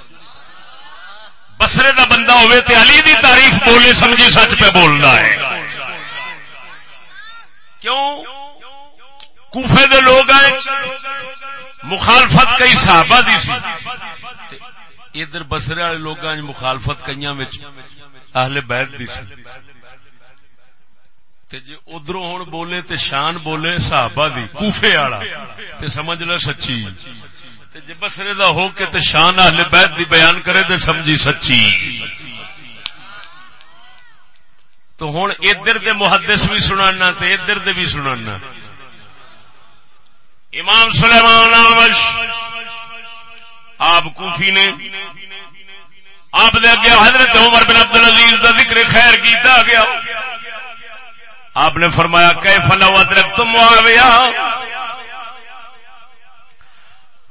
بسرے دا بندہ ہوئے تے علی دی تعریف بولے سمجھی سچ پہ بولنا ہے۔ کیوں؟ کوفے دے لوگ آئے، مخالفت کئی صحابہ دی سی۔ ادھر بسرے والے لوگ مخالفت کئی اہل بیت دی سی۔ جی ادھر ہوں بولے تے شان بولے صحابہ دی، کوفے والا۔ تے سمجھ لو سچی۔ جی بسرے دا ہو کے تے شان اہل بیت دی بیان کرے تے سمجھی سچی۔ تو ہوں ادھر دے محدث بھی سنانا تے ادھر دے بھی سنانا۔ امام سلیمان آمش آپ کوفی نے آپ دے اگے حضرت عمر بن عبد العزیز کا ذکر خیر کیتا گیا۔ آپ نے فرمایا کہ فلو ادرک تم معاویہ؟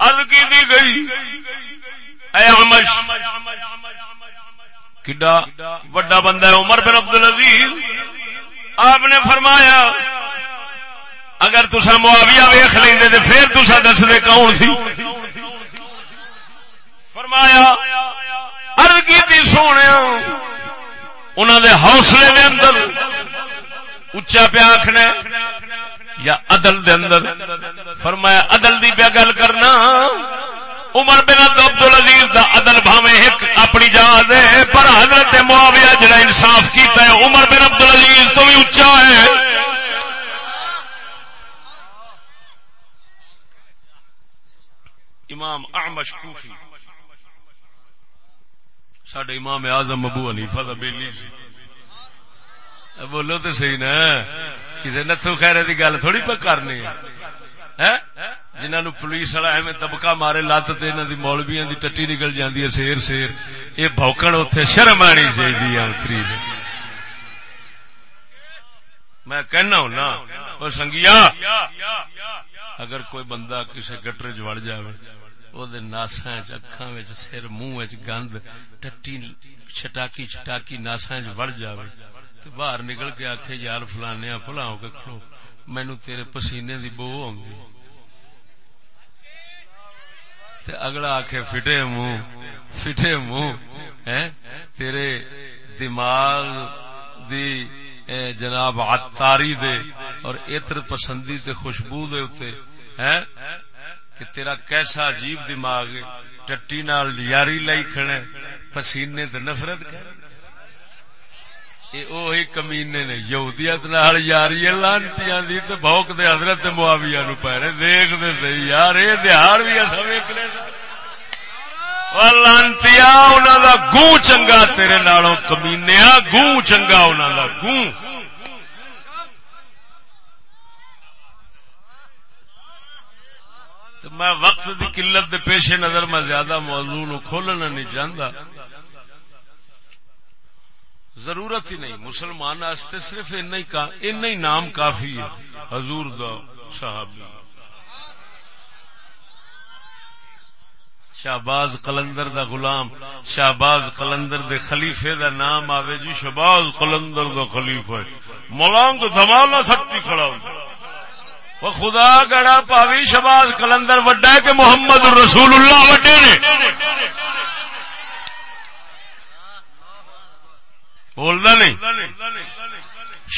ارد دی گئی۔ اے عمش کڈا وڈا بندہ ہے عمر بن عبد العزیز۔ آپ نے فرمایا، اگر تسا معاویہ ویخ لیں تو پھر تسا دس دے کون سی؟ فرمایا ارد کی سونے انہوں دے حوصلے دے اندر اچا پیا آخنا یا عدل دے اندر۔ فرمایا، عدل دی پیا گل کرنا۔ عمر بن عبد العزیز دا عدل بھاوے ایک اپنی جان دے پر حضرت معاویہ جڑا انصاف کیتا ہے، عمر بن عبد العزیز تو بھی اچا ہے۔ امام اعمش کوفی سڈے امام اعظم ابو حنیفہ دا بیلی سی بولو تو صحیح نا۔ کسی نتھو خیرے دی گل تھوڑی پہ کرنی ہے۔ جنہوں پولیس والا ایویں طبقہ مارے لت دی مولویاں دی ٹٹی نکل جاندی ہے سیر سیر۔ یہ بوکن اتنے شرم آنی چاہیے آخری میں کہنا ہوں نا وہ سنگیا، اگر کوئی بندہ کسی گٹر چڑ جائے وہ ناسا اکھا سر، منہ گند، ٹٹی، چٹاکی چٹاکی ناسا وڑ جائے باہر نکل کے آخے یار فلانے پلاؤ کے کھڑو. مینو تیرے پسینے دی بو آؤں اگلا آخ فٹے منہ فٹے منہ تیرے دماغ دی جناب عطاری دے اور اتر پسندی تے خوشبو دے اتے کہ تیرا کیسا عجیب دماغ ٹٹی نال یاری لائی کھڑے، پسینے تے نفرت کر۔ اوہی کمینے نے یہودیت نال یاری لانتیاں دی تے بھوک دے حضرت معاویہ نو پہرے دیکھ دے صحیح، یار اے دیہاڑ بھی اسا ویکھ لے لانتیا انہاں دا گوں چنگا تیرے نالوں کمینیا گوں چنگا انہاں دا گوں۔ میں وقت دی قلت دے پیش نظر میں زیادہ موضوع نو کھولنا نہیں چاہتا ضرورت ہی نہیں۔ مسلمان آستے صرف ان ہی نام کافی ہے۔ حضور دا صحابی۔ شہباز قلندر دا غلام، شہباز قلندر دے خلیفے دا نام آوے جی شہباز قلندر دا خلیفہ ملانگ دھمالا سکتی کھڑا ہوں وہ خدا گڑا پاوی، شہباز قلندر وڈا ہے کہ محمد رسول اللہ وڈے نے۔ بولنا نہیں۔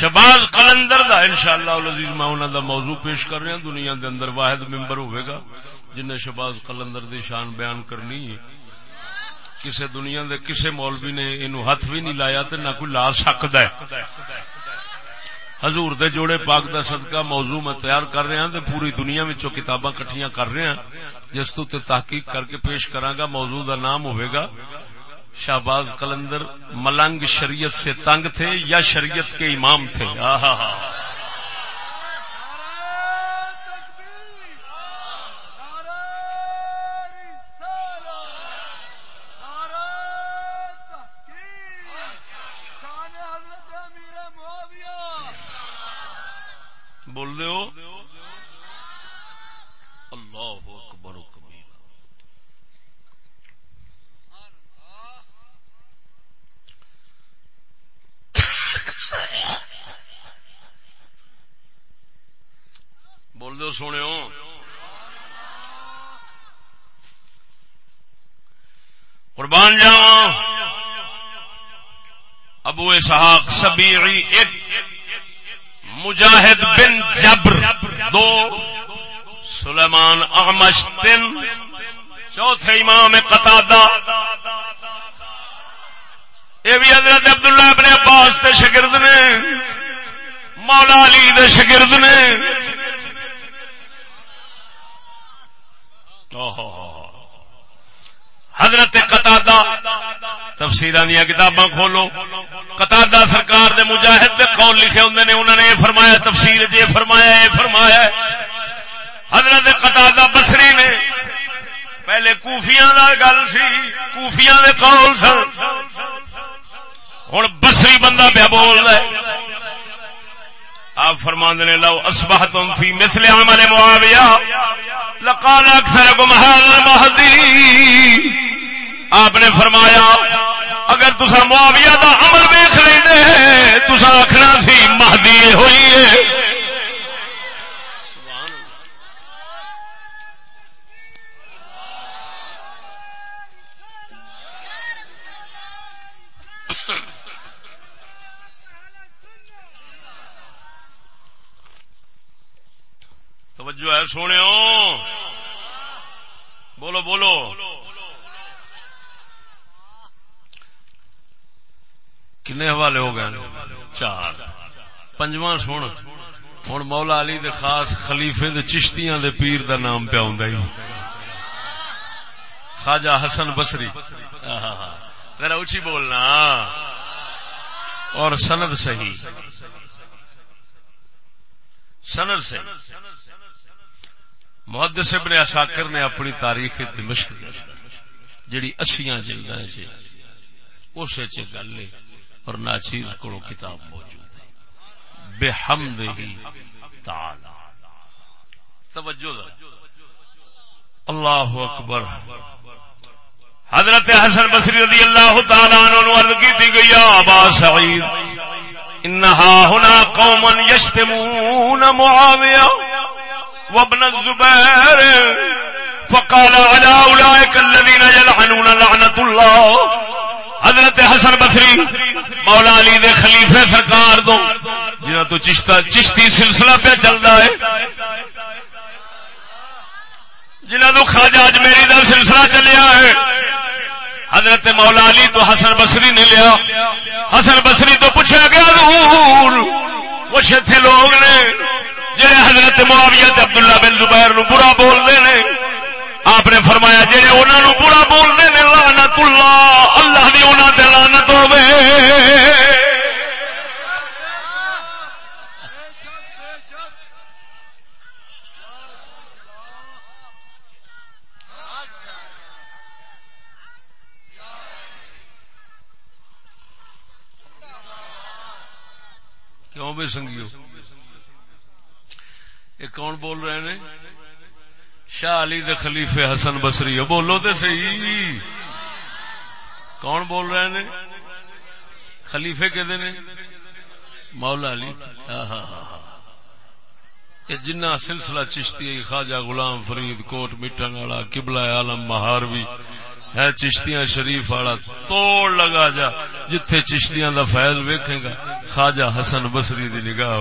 شباز قلندر دا، انشاءاللہ العزیز میں انہوں دا موضوع پیش کر رہے ہیں۔ دنیا دے اندر واحد ممبر ہوئے گا جن نے شباز قلندر دی شان بیان کرنی ہے۔ کسے دنیا دے کسے مولوی نے انو ہاتھ بھی نہیں لایا تے نہ کوئی لا سکتا ہے۔ حضور دے جوڑے پاک دا صدقہ موضوع میں تیار کر رہے ہیں تے پوری دنیا میں چو کتاباں کٹھیاں کر رہے ہیں۔ جس تو تے تحقیق کر کے پیش کراں گا، موضوع دا نام ہوئے گا شہباز قلندر ملنگ شریعت سے تنگ تھے یا شریعت کے امام تھے؟ آہا ہا۔ بول رہے ہو اللہ اکبر و کبیر بول دو سونے قربان جاؤں ابو اسحاق سبیعی ایک مجاہد بن جبر، دو سلیمان احمش تین چوتھے امام قطادہ۔ یہ بھی حضرت عبداللہ ابن عباس کے شگرد نے، مولا علی دے شگرد نے۔ حضرت قطادہ تفسیر دیا کتاباں کھولو۔ قطادہ سرکار دے مجاہد دے قول لکھے ہوں نے انہوں نے یہ فرمایا، تفسیر جی فرمایا، یہ فرمایا۔ حضرت قطادہ بسری نے، پہلے کوفیاں دا گل سی، کوفیاں دے قول سن۔ ہوں بسری بندہ پیا بول رہا ہے۔ آپ فرمان نے، لو اسبح تم فی مثل عمل معاویہ، لقال اکثر کو مہدی آپ نے فرمایا، اگر تسا معاویہ دا عمل ویخ لیں تسا آخنا سی مہدی ہوئی ہے۔ توجہ ہے سونے بولو بولو۔ کنے حوالے ہو گئے؟ چار۔ پنجواں سن۔ ہوں مولا علی دے خاص خلیفے دے چشتیاں دے پیر دا نام پیا ہوں خواجہ حسن بسری ذرا اچھی بولنا۔ اور سند صحیح۔ سند صحیح۔ محدث ابن اشاکر نے اپنی تاریخ دمشق جڑی اسیاں جلداں چ جی، اس گل اور ناچیز کو کتاب موجود ہے۔ بے حمد ہی تعالی۔ توجہ دا۔ اللہ اکبر۔ حضرت حسن بصری رضی اللہ تعالی عنہ عرض کی تھی گئی ابا سعید، انہا ہنا قوما یشتمون معاویہ۔ وابن الزبير فقال على اولئك الذين يلعنون لعنه الله حضرت حسن بصری، مولا علی دے خلیفے سرکار دو، جنہاں تو چشتا چشتی سلسلہ پہ چلدا ہے۔ جنہاں تو خواجہ اجمیری دا سلسلہ چلیا ہے۔ حضرت مولا علی تو حسن بصری نے لیا۔ حسن بصری تو پوچھا گیا دور کچھ اتنے لوگ نے جہے حضرت معاویہ تے عبداللہ بن زبیر نو برا بولتے نے آپ نے فرمایا جہے انہوں نے برا بولتے نے لعنت اللہ اللہ بھی انہوں نے لعنت ہوے کیوں بھی سنگیو؟ یہ کون بول رہے ہیں شاہ علی دے خلیفے حسن بسری بولو تو صحیح۔ کون بول رہے ہیں خلیفے کہ مولا علی۔ یہ جنہ سلسلہ چشتی خواجہ غلام فرید کوٹ میٹن والا قبلہ عالم مہاروی۔ ہے چشتیاں شریف والا۔ توڑ لگا جا، جتھے چشتیاں دا فیض ویکھے گا، خواجہ حسن بسری دی نگاہ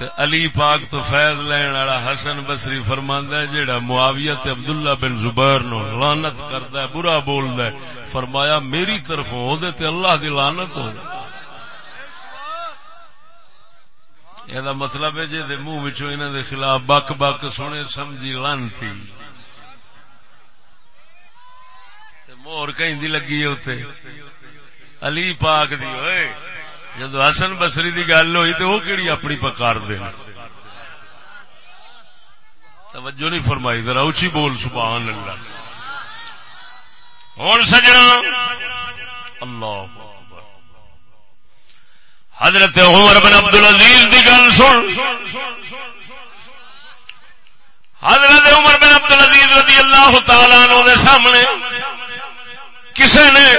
ہوگی علی پاک تو فیض لین والا حسن بسری فرماندا ہے، جیڑا معاویہ تے عبداللہ بن زبیر نو لعنت کردا ہے، برا بولدا ہے۔ فرمایا، میری طرف ہو دے تے اللہ دی لعنت ہو یہ مطلب ہے جی منہ وچوں انہاں دے خلاف بک بک سنے، سمجھی لان تھی۔ مور کہیں دی لگی ہے اوتے، علی پاک دی ہوئے جدو حسن بسری دی گل ہوئی تو وہ کہڑی اپنی پکار دے توجہ نہیں فرمائی، ذرا اچھی بول، سبحان اللہ۔ ہوں سجنا۔ اللہ۔ حضرت عمر بن عبد العزیز دی گل سن۔ حضرت عمر بن عبد العزیز رضی اللہ تعالی عنہ دے سامنے کسے نے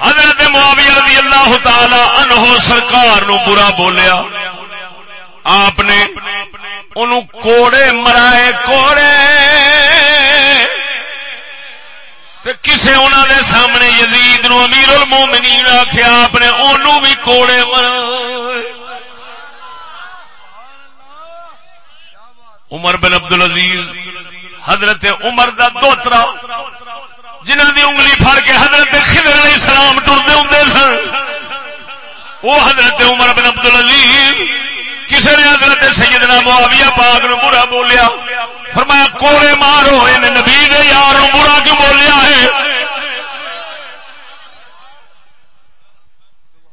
حضرت معاویہ رضی اللہ تعالی عنہ سرکار نو برا بولیا۔ آپ نے ان کوڑے مرائے کوڑے۔ کسے انہوں نے سامنے یزید نو امیر المومنین آخیا آپ نے انہوں بھی کوڑے مرائے۔ عمر بن عبدالعزیز، حضرت عمر دا دوترا۔ جنہ دی انگلی پھڑ کے حضرت خضر علیہ السلام ٹرتے ہوں سن، وہ حضرت عمر بن عبد العزیز کسی نے حضرت سیدنا معاویہ پاک نو برا بولیا؟ فرمایا کوڑے مارو ان نبی دے یار نو برا کیوں بولیا ہے؟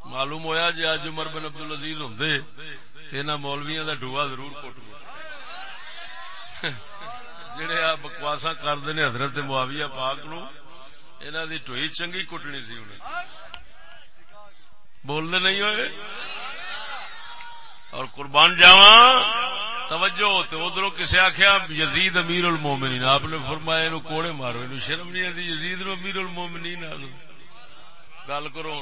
معلوم ہویا جی اج عمر بن عبد العزیز ہوندے، تے انہاں مولویاں دا ڈووا ضرور کوٹ جڑے آ بکواسا کرتے ہیں حضرت معاویہ پاک نو انہوں دی ٹوئی چنگی کٹنی سی انہیں بولنے نہیں ہوئے اور قربان جاوا توجہ تو ادھر کسی آخیا یزید امیر المومنین آپ نے فرمایا نو کوڑے مارو یہ شرم نہیں آتی یزید نو امیر المومنین گل کرو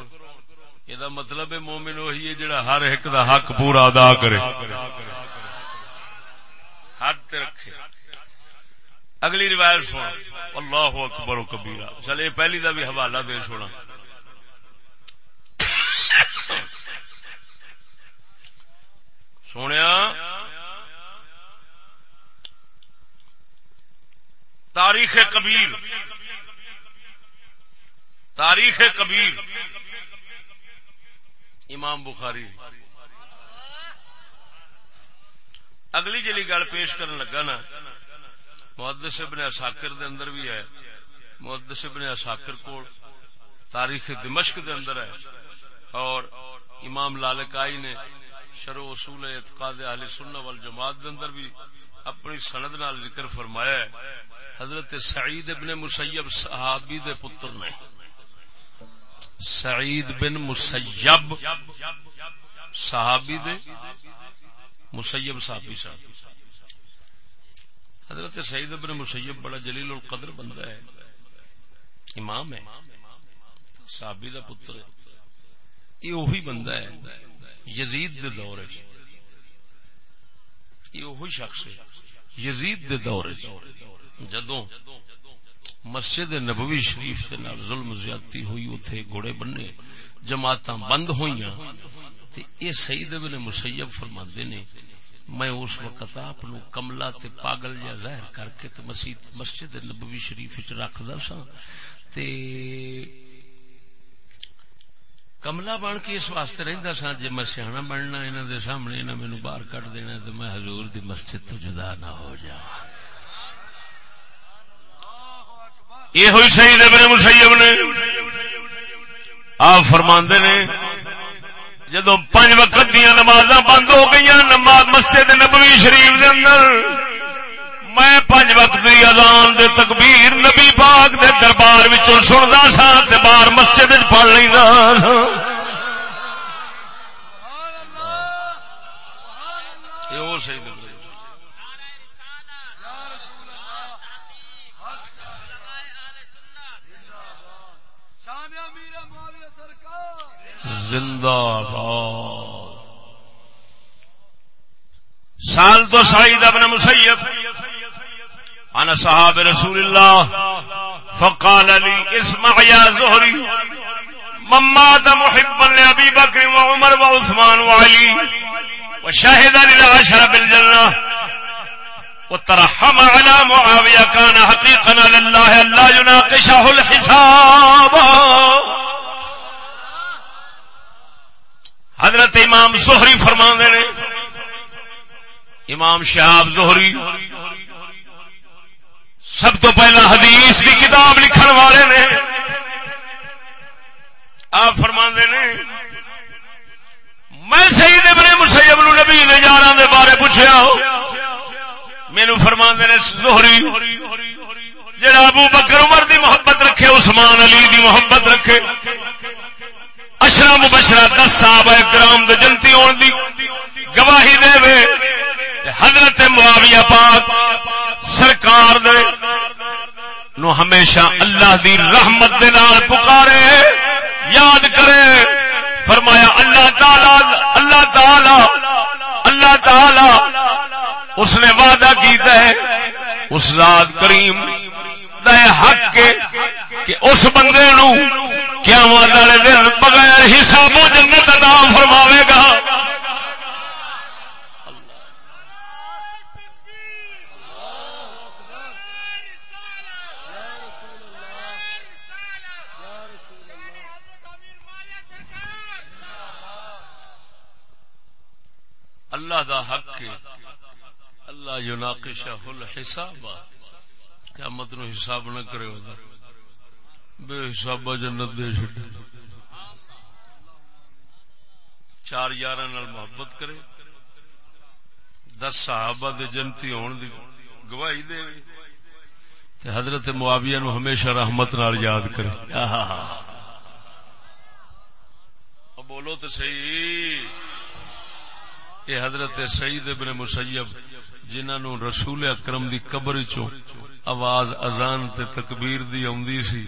یہ مطلب مومن وہی ہے جڑا ہر ایک دا حق پورا ادا کرے حد رکھے اگلی روایت سن۔ اللہ اکبر و کبیرہ۔ چل یہ پہلی دا بھی حوالہ دے سونا۔ سونے تاریخ کبیر۔ تاریخ کبیر۔ امام بخاری۔ اگلی جلی گل پیش کرنے لگا نا محدث ابن اساکر دے اندر بھی ہے۔ محدث ابن اساکر کو تاریخ دمشق دے اندر ہے۔ اور امام لالکائی نے شروع اصول اعتقاد اہل سنہ والجماعت دے اندر بھی اپنی سند نال ذکر فرمایا ہے۔ حضرت سعید ابن مسیب صحابی دے پتر نے۔ سعید بن مسیب صحابی دے۔ مسیب صحابی صاحب۔ حضرت سعید ابن مسیب بڑا جلیل القدر بندہ ہے، امام ہے، صحابی دا پتر ہے۔ یہ وہی بندہ ہے، یزید دے دور ہے۔ یہ وہی شخص ہے، یزید دے دور ہے۔ جدوں مسجد نبوی شریف کے نال ظلم زیادتی ہوئی اتھے گھوڑے بننے، جماعتاں بند ہوئیاں، تے یہ سعید ابن مسیب فرماندے نے میں اس وقت آپ نو کملا تے پاگل یا ظاہر کر کے تے مسجد مسجد نبوی شریف رکھ سا۔ تے کملا بن کے اس واسطے رہندا سا جے میں سیاح بننا انہاں دے سامنے، انہاں مینوں باہر کٹ دینا تے میں حضور دی مسجد تو جدا نہ ہو جا یہ ہوئی سعید ابن مسیب نے۔ آپ فرماندے نے جدو پانچ وقت دیا نماز بند ہو گئی نماز مسجد نبوی شریف دے اندر، میں پانچ وقت دی اذان دے تکبیر نبی پاک دے دربار سنتا سا باہر مسجد پڑھ لینا سا زندہ باد۔ سال تو سعید ابن مسیف انا صحاب رسول اللہ فقال لي اسمع يا زهري مما محبا لابي بكر وعمر وعثمان وعلي وشاهد للعشر بالجنة وترحم على معاوية كان حقيقا لله ألا يناقشه الحساب۔ حضرت امام زہری فرما نے، امام شہاب زہری، سب تو پہلا حدیث کی کتاب لکھن والے نے۔ آپ فرما نے، میں سید ابن مسیب نو نبی نے یار دے بارے پوچھا ہو۔ مینو فرما نے، زہری، جڑا ابو بکر عمر دی محبت رکھے، عثمان علی دی محبت رکھے۔ اشرا مبشرا دس صاحب کرام دے جنتی ہون دی گواہی دے وے حضرت معاویہ پاک سرکار دے نو ہمیشہ اللہ دی رحمت دے نال پکارے، یاد کرے۔ فرمایا، اللہ تعالی اللہ تعالی اللہ تعالی۔ اس نے وعدہ کیتا ہے، اس ذات کریم دا حق کے، کہ اس بندے نو کیا والے دن بغیر حساب و جنت ادا فرماوے گا۔ اللہ دا حق کے اللہ یناقشہ الحساب کیا مطلب حساب نہ کرے۔ ہوگا بے حساب جنت دے چھٹے چار یار محبت کرے۔ دس صحابہ دے جنتی ہون دی گواہی دے۔ تے حضرت معاویہ نو ہمیشہ رحمت نال یاد کرے۔ بولو تو صحیح۔ یہ حضرت سعید ابن مسیب جنہوں نو رسول اکرم دی قبر چو آواز ازان تے تکبیر دی آدھی سی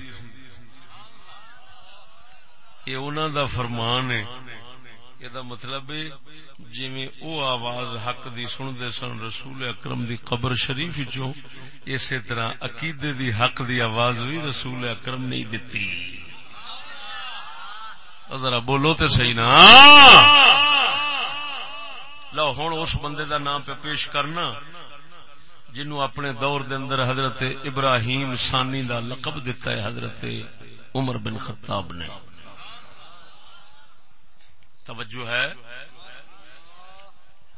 یہ انہوں دا فرمان ہے۔ یہ دا مطلب ہے جی او آواز حق دی سن دے سن، رسول اکرم دی قبر شریف چو اسی طرح عقیدے دی حق دی آواز بھی رسول اکرم نہیں دتی۔ ذرا بولو تے صحیح نا۔ لو ہوں اس بندے دا نام پہ پیش کرنا جنو اپنے دور دے اندر حضرت ابراہیم سانی دا لقب دیتا ہے حضرت عمر بن خطاب نے۔ توجہ ہے۔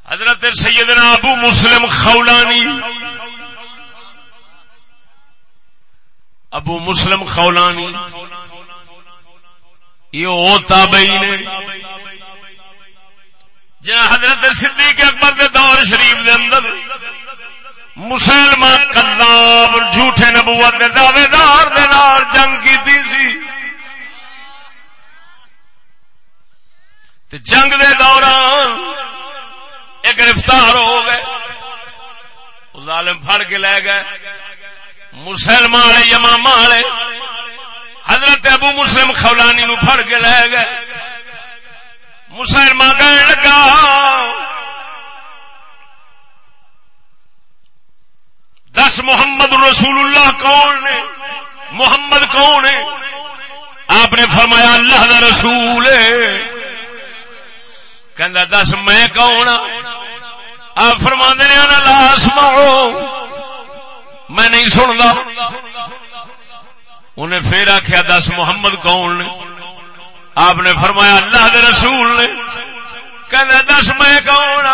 حضرت سیدنا ابو مسلم خولانی۔ ابو مسلم خولانی۔ یہ وہ تابعی نے جنا حضرت صدیق اکبر کے دور شریف دے اندر مسلمان کذاب جھوٹے نبوت دے دعوے دار دے نال جنگ کی سی۔ تے جنگ دے دوران ایک گرفتار ہو گئے۔ ظالم پھڑ کے لے گئے۔ مسلمان والے یمام والے، حضرت ابو مسلم خولانی نو پھڑ کے لے گئے۔ مسلمان کہنے لگا، دس محمد رسول اللہ کون نے محمد کون ہے؟ آپ نے فرمایا، اللہ دا رسول کہ دس میں کون آپ فرما نے لاس مارو میں نہیں سنتا انہیں پھر آخیا دس محمد کون نے؟ آپ نے فرمایا، اللہ دے رسول نے۔ کہ دس میں کون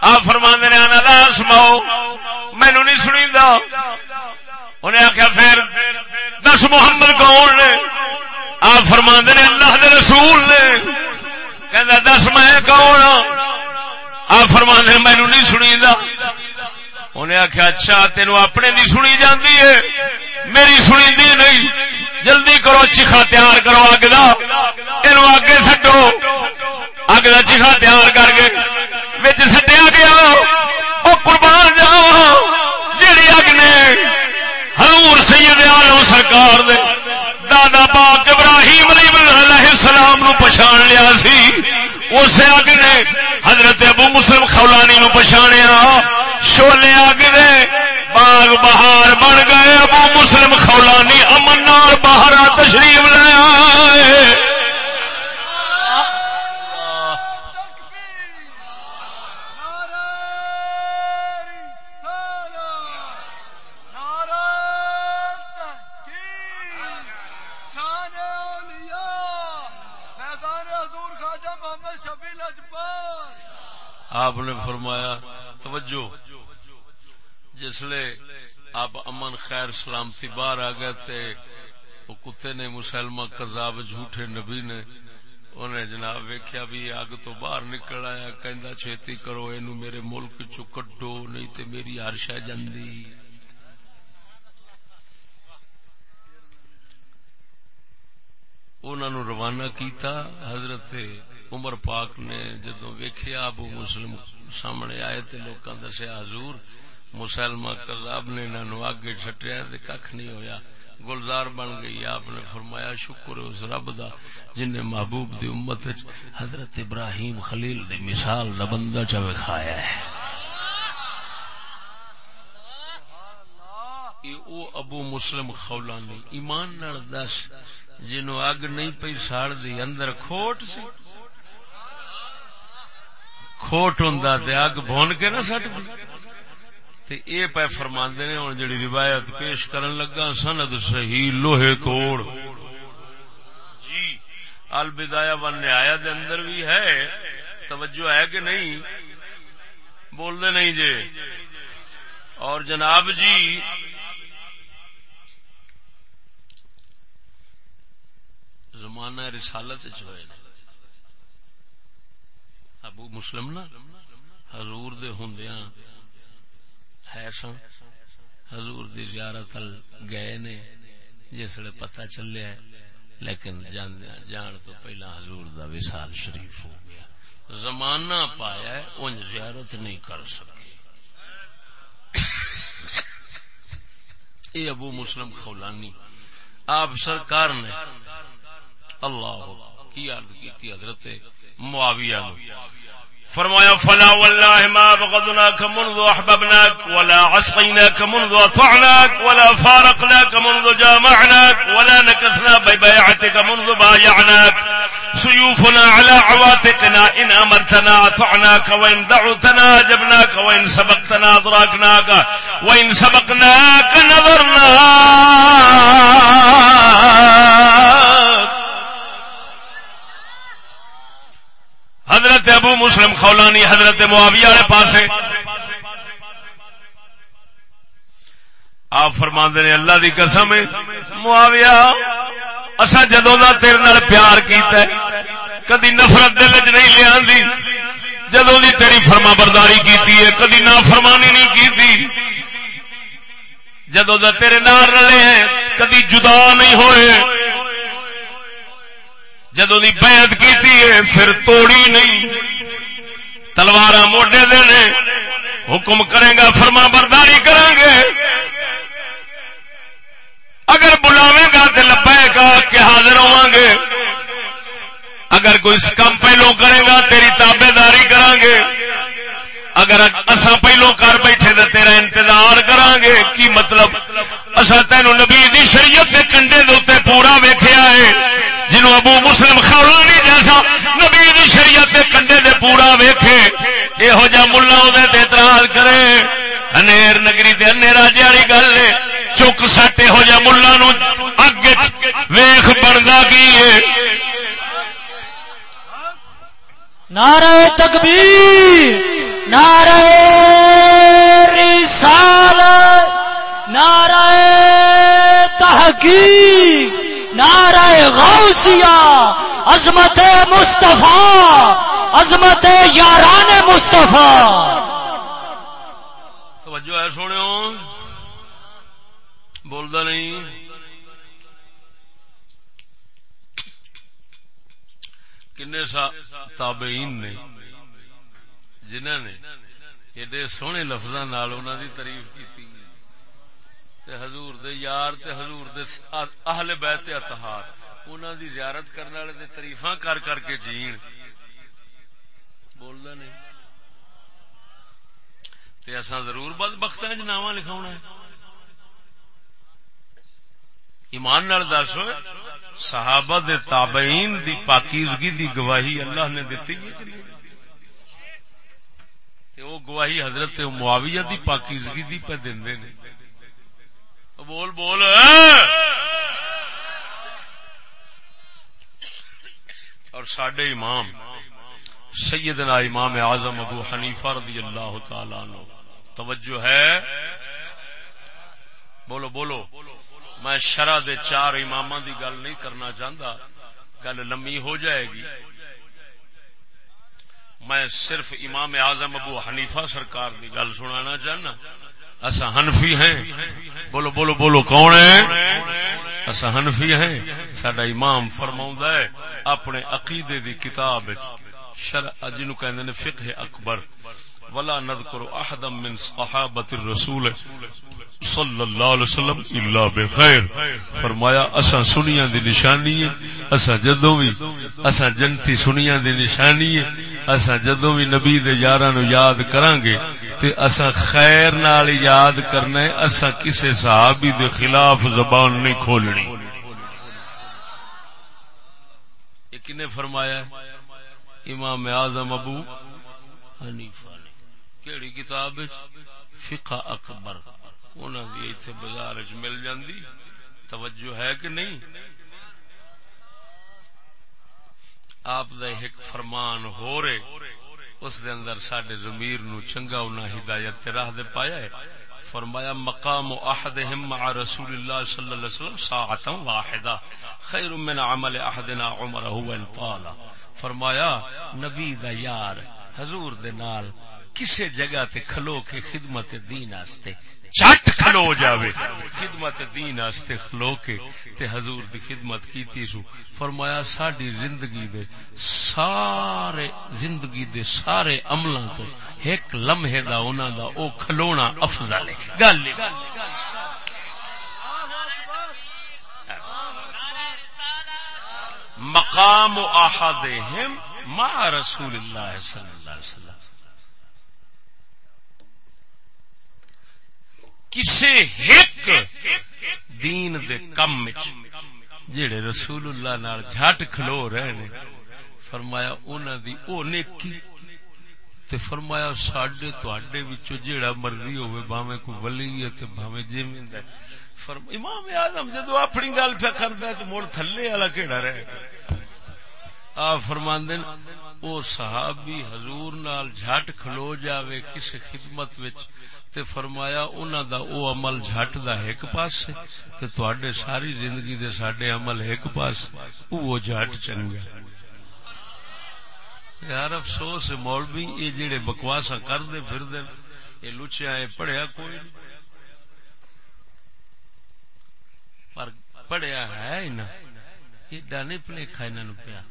آپ فرما نے لاس ماؤ مینو نہیں سنی انہیں آخیا پھر دس محمد کون نے؟ آپ فرما نے، اللہ دے رسول نے۔ کہ دس میں کون ہاں؟ آ فرما مینو نہیں سنی انہیں آخیا اچھا تینو اپنے دی سنی جاندی ہے، میری سنی دی نہیں۔ جلدی کرو، چیخا تیار کرو اگ دا یہ اگے سٹو اگ دا چیخا تیار کر کے بچ سٹیا گیا وہ قربان جاؤ جیڑی اگ نے حضور سید عالم سرکار دے دادا پاک ابراہیم علیہ السلام نو پچھان لیا سی اس اگ نے حضرت ابو مسلم خولانی نو پچھانیا شولے اگ دے، باغ بہار بن گئے، ابو مسلم خولانی امن نال باہر تشریف لے۔ نے فرمایا، توجہ جسلے آپ امن، خیر، سلامتی باہر آ گئے تھے، وہ کتے نے، مسلمہ کذاب جھوٹے نبی نے انہیں جناب ویکھیا بھی اگ تو باہر نکل آیا، کہندا چھیتی کرو، اینو میرے ملک چو کڈو، نہیں تے میری ہر شے جاندی۔ انہوں روانہ کیتا، حضرت عمر پاک نے جدو ویکھیا ابو مسلم سامنے آئے تے لوکاں دسیا، حضور، مسلمہ کذاب نے انہوں آگے چھٹیا تے ککھ نہیں ہویا۔ گلزار بن گئی۔ آپ نے فرمایا، شکر اس رب دا جن نے محبوب دی امت حضرت ابراہیم خلیل دی مثال دا بندہ چا وکھایا ہے۔ او ابو مسلم خولانی ایمان نال دس جنو اگ نہیں پی ساڑ دی اندر کھوٹ سی۔ کھوٹ ہوں اگ بون کے نہ سٹ دی۔ اے پہ فرماندے نے ہوں جڑی روایت پیش کرن لگا سند صحیح لوہے توڑ۔ جی البدایا ون نہایا دے اندر بھی ہے۔ توجہ ہے کہ نہیں؟ بول دے نہیں جے۔ اور جناب جی زمانہ رسالت چوئے ابو مسلم نا، حضور دے ہوندیاں ہے سن۔ حضور دی زیارت گئے نے، جس جسے پتہ چلیا لیکن جان تو پہلا حضور دا وصال شریف ہو گیا۔ زمانہ پایا ہے ان زیارت نہیں کر سکے۔ اے ابو مسلم خولانی، آپ سرکار نے، اللہ کی عرض کی تھی حضرت معاویہ نو۔ فرمایا، فلا والله ما بغضناك منذ احببناك ولا عصيناك منذ اطعناك ولا فارقناك منذ جامعناك ولا نكثنا ببيعتك منذ بايعناك سيوفنا على عواتقنا ان امرتنا اطعناك وان دعوتنا اجبناك وان سبقتنا ادراكناك وان سبقناك نظرناك حضرت ابو مسلم خولانی، حضرت معاویہ والے پاسے۔ آپ فرما نے، اللہ دی قسم معاویہ اصا جدو کا تیرے نال پیار کیتا ہے، کدی نفرت دل چ نہیں لیا جدو دی تیری فرما برداری کیتی ہے، کدی نہ فرمانی نہیں کی جدو دا تیرے نال رلے ہیں، کدی جدا نہیں ہوئے۔ جدو دی بیعت کیتی ہے، پھر توڑی نہیں۔ تلوار موڈے دے حکم کرے گا، فرما برداری کریں گے۔ اگر بلاوے گا تو لبے گا کہ حاضر ہوا گے۔ اگر کوئی کم پہلو کرے گا، تیری تابے داری کریں گے۔ اگر اصا پہلو کر بیٹھے تو تیرا انتظار کران گے، کی مطلب؟ اصا تین نبی دی شریعت کے کنڈے دے پورا ویخیا ہے۔ جنہوں ابو مسلم خورانی جیسا نبی دی شریعت کے کنڈے دے پورا ویخے یہو جہ ملا تے اعتراض کرے۔ انیر نگری دے انے راجے والی گل ہے۔ چک سٹ یہو جہ ملا نو اگ ویخ بنتا کی ہے۔ نعرہ تکبیر، نعرہ رسالت، نعرہ تحقیق۔ نعرہ غوثیہ، عظمت مصطفیٰ، عظمت یاران مصطفیٰ۔ توجہ ہے سونے بولتا نہیں۔ کنے سا تابعین نے جنہ نے ایڈے سونے لفظ دی تعریف کی تے حضور دے یار تے حضور دے اہل بیت اتحاد انہوں دی زیارت کرنے والے دے تریفاں کر کر کے جین۔ بولنا نہیں۔ تے اصا ضرور بد بخت ناواں لکھاونا ہے۔ ایمان نال دس صحابہ دے تابعین دی پاکیزگی دی گواہی اللہ نے دیتی ہے کہ نہیں؟ وہ گواہی حضرت معاویہ دی پاکیزگی دی پہ دے بول بول ہاں۔ اور سڈے امام، سیدنا امام اعظم ابو حنیفہ رضی اللہ تعالی عنہ، توجہ ہے؟ بولو بولو۔ میں شرح دے چار امام دی گل نہیں کرنا چاہتا گل لمبی ہو جائے گی۔ میں صرف امام اعظم ابو حنیفہ سرکار کی گل سنانا چاہنا اصا ہنفی ہیں۔ بولو بولو بولو کون ہے اصا ہنفی ہیں۔ سڈا امام فرما ہے اپنے عقیدے دی کتاب شرع جنو کہ فقہ اکبر۔ ولا نذکر احدا من صحابت الرسول صلی اللہ علیہ وسلم اللہ بخیر فرمایا اسا سنیاں دی نشانی ہے اسا جدوں بھی اسا جنتی سنیاں دی نشانی ہے اسا جدوں بھی نبی دے یاراں نو یاد کران گے، تے اسا خیر نال یاد کرنا ہے اسا کسے صحابی دے خلاف زبان نہیں کھولنی۔ یہ کنے فرمایا امام اعظم ابو حنیفہ۔ کیڑی کتاب فقہ اکبر۔ انہوں کی اتنے بازار چ مل جاندی۔ توجہ ہے کہ نہیں؟ آپ دا ایک فرمان ہو رہے، اس دے اندر سڈے زمیر نو چنگا انہاں ہدایت تے راہ دے پایا ہے۔ فرمایا، مقام احدہم مع رسول اللہ صلی اللہ علیہ وسلم ساعتا واحدہ۔ خیر من عمل احدنا عمرہ وان طالا فرمایا، نبی دا یار، حضور دے نال کسے جگہ تے کھلو کے خدمت دین آستے چٹ کھلو جاوے۔ خدمت دین آستے کھلو کے تے حضور دی خدمت کیتی سو۔ فرمایا، ساڈی زندگی دے سارے، زندگی دے سارے عملاں تو ایک لمحے دا انہاں دا او کھلونا افضل ہے۔ گل مقام احدہم مع رسول اللہ صلی اللہ علیہ وسلم۔ کسے ہک دین دے کم جڑے رسول اللہ نال جھٹ کھلو رہے نے، فرمایا انہاں دی او نیکی تے فرمایا ساڈے تواڈے وچوں جیڑا مرضی ہوے بھاویں کوئی ولی ہے تے بھاویں جویں دا فرم، امام اعظم جدو اپنی گل پہ کردا ہے تے مڑ تھلے والا کیڑا رہے آ فرماندے او صحابی حضور نال جھٹ کھلو جاوے کس خدمت وچ تے فرمایا انہاں دا او عمل جھٹ دا ایک پاس تے تواڈے ساری زندگی دے ساڈے عمل ایک پاس او جھٹ چنگا۔ یار افسوس ہے مولوی، اے جڑے بکواسا کردے پھردے، اے لچیا، اے پڑھیا کوئی نہیں۔ پر پڑھیا ہے نا یہ ڈانے پلے کھائے نہ پیا۔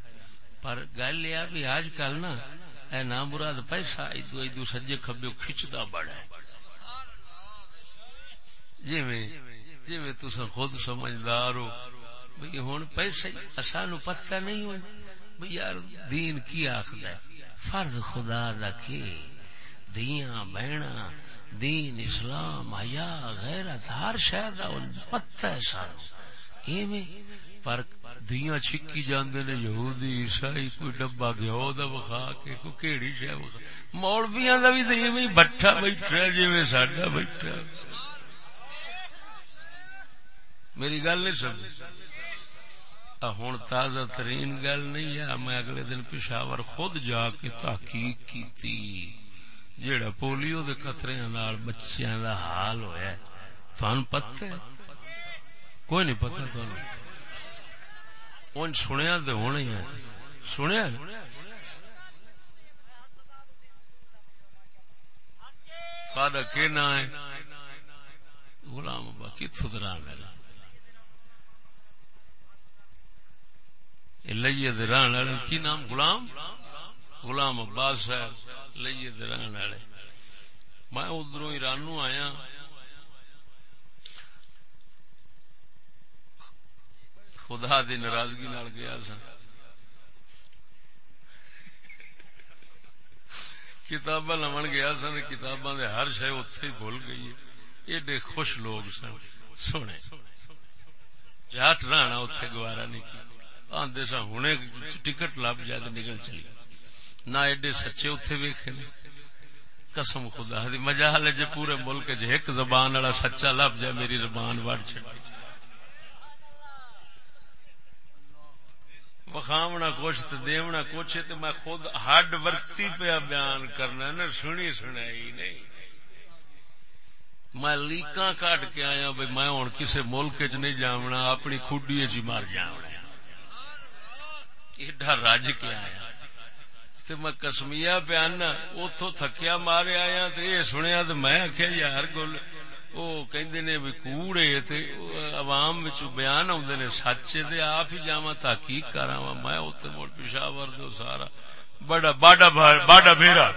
پر گل یہ بھی آج کل نا، اے نام مراد پیسہ ادو ادو سجے کھبے کھچتا بڑا ہے۔ جی میں جی میں تسا خود سمجھدار ہو، بھئی ہوں پیسے سانو پتہ نہیں ہو بھئی یار دین کی آخر ہے؟ فرض خدا دا دیاں بہنا دین، اسلام، حیا، غیرت، ہر شہر دا پتہ ہے سانو۔ ایویں؟ پر دیاں چھکی جاندے نے، یہودی، عیسائی، کوئی ڈبا گیا دا بخا کے، کوئی کیڑی شے بخا مولویاں دا بھی تے ایویں بٹھا بیٹھا جویں ساڈا بیٹھا میری گل نہیں سمجھ۔ ہوں تازہ ترین گل نہیں ہے۔ میں اگلے دن پشاور خود جا کے تحقیق کی جیڑا پولیو دے قطرے نال بچیاں دا حال ہویا ہے تھان پتہ ہے؟ کوئی نہیں پتہ تھانو اون سنیا تے ہونے ہے سنیا؟ ساڈا کی نا ہے؟ غلام ابا کتوں دران ہے لئیے دران والے، کی نام؟ غلام؟ غلام عباس ہے، لئیے دران والے۔ میں ادھر ایرانو آیا۔ خدا دی ناراضگی نال گیا سا۔ کتاباں لمن گیا سن کتاباں دے ہر شے اوتھے ہی بھول گئی ایڈے خوش لوگ سن۔ سونے۔ جاٹ رانا اوتھے گوارا نہیں کی۔ آدھے سا ہوں ٹکٹ لب جائے نکل چلی۔ نہ ایڈے سچے اتنے ویکھے نے۔ قسم خدا دی مجال جے پورے ملک چ ایک زبان والا سچا لب جائے، میری زبان وڑ چڑ وخامنا کچھ تو دیونا کچھ تو میں خود ہڈ ورتی پیا بیان کرنا نا سنی سنائی نہیں۔ میں لیکاں کٹ کے آیا بھائی میں ہوں کسی ملک چ نہیں جامنا اپنی خوڈی چ مر جامنا ایڈا رج کے آیا۔ تے میں کسمیا پیانا اتو تھکیا مارے آیا تے یہ سنیا تو میں آخیا یار گل وہ کہندے عوام وچ بیان آوندے نے، سچ آپ ہی جاواں تحقیق کراواں؟ میں اوتے مڑ پشاور دو سارا۔ بڑا باڈا باڈا بھیرا۔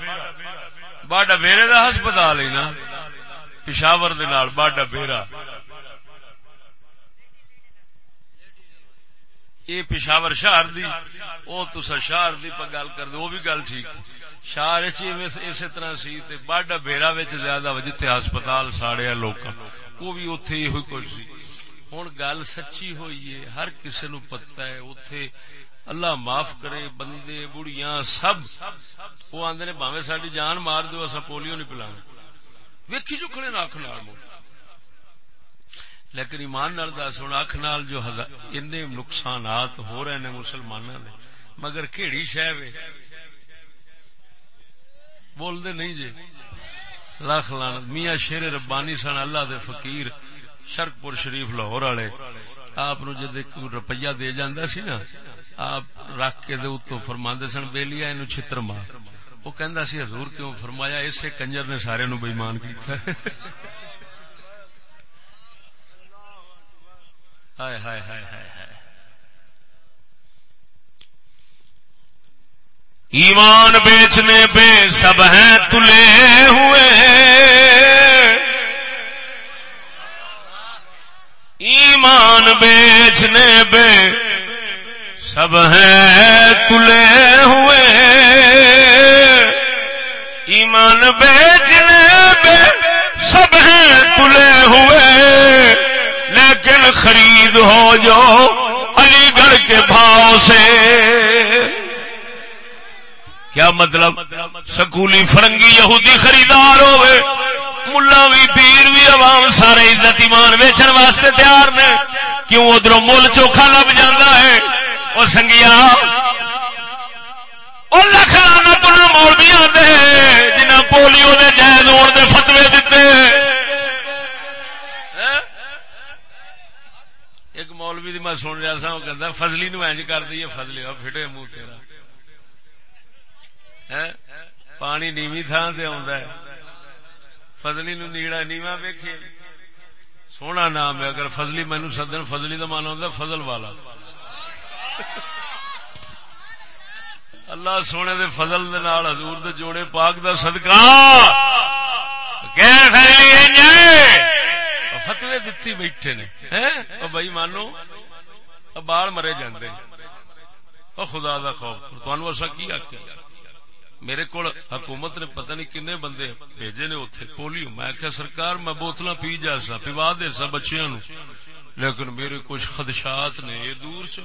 باڈا بھیرے دا ہسپتال ہی نا۔ پشاور دے نال باڈا بھیرا۔ یہ پشاور شہر دی، او تسا شہر دی پہ گل کر دے وہ بھی گل ٹھیک شہر اسی طرح سی تے باڈا بیرا وچ زیادہ جتھے ہسپتال ساڑیا لوکاں وہ بھی اوتھے ہی ہوئی کچھ سی۔ ہن گل سچی ہوئی ہے ہر کسے نو پتہ ہے اوتھے اللہ معاف کرے، بندے بڑیاں سب۔ وہ آندے نے، بھاویں ساڈی جان مار دیو اسا پولیو نہیں پلانا ویکھی جو کھڑے ناکھ نال مو۔ لیکن ایمان نال دس ہوں اکھ نال جو ان نقصانات ہو رہے نے مسلمانوں نے مگر کیڑی شہ بول دے نہیں جی۔ لاکھ لان میاں شیر ربانی سن، اللہ دے فقیر، شرک پور شریف لاہور والے۔ آپ نو جد روپیہ دے جانا سی نا، آپ رکھ کے دے اتو فرما سن بےلیا اینو چھتر مار۔ وہ کہندا سی، حضور کیوں فرمایا، اسے کنجر نے سارے نو بےمان کیتا ہائے ہائے ہائے ہائے ہائے ایمان بیچنے پہ سب ہیں تلے ہوئے۔ ایمان بیچنے پہ سب ہیں تلے ہوئے۔ ایمان بیچنے پہ سب ہیں تلے ہوئے۔ لیکن خرید ہو جو علی گڑھ کے بھاؤ سے۔ کیا مطلب سکولی فرنگی یہودی خریدار ہوئے؟ ملا بھی پیر بھی عوام سارے عزت ایمان ویچن واسطے تیار نے۔ کیوں ادھر مل چوکھا لب جانا ہے؟ اور سنگیا اور لکھ لانا تو مولوی آتے جنہ پولیو نے جائز ہونے دے فتوے دیتے ایک مولوی میں سن رہا سا وہ کہتا فضلی نو اینج کر دیے فضلی فٹے منہ تیرا پانی نیوی تھان سے ہے فضلی نو نیڑا نیوا ویکھے سونا نام ہے اگر فضلی مینو سدن فضلی کا مانا ہوں فضل والا اللہ سونے دے فضل دے نال حضور دے جوڑے پاک دا صدقہ فتوی دتی بیٹھے نے۔ بھائی مانو بال مرے جاندے او خدا دا خوف۔ تہن اصا کی آخیا میرے کو حکومت نے پتہ نہیں کنے بندے بھیجے نے اتنے پولیو میں کیا سرکار، میں بوتل پی جا سا پیوا دے سا بچیا نو لیکن میرے کچھ خدشات نے، یہ دور سے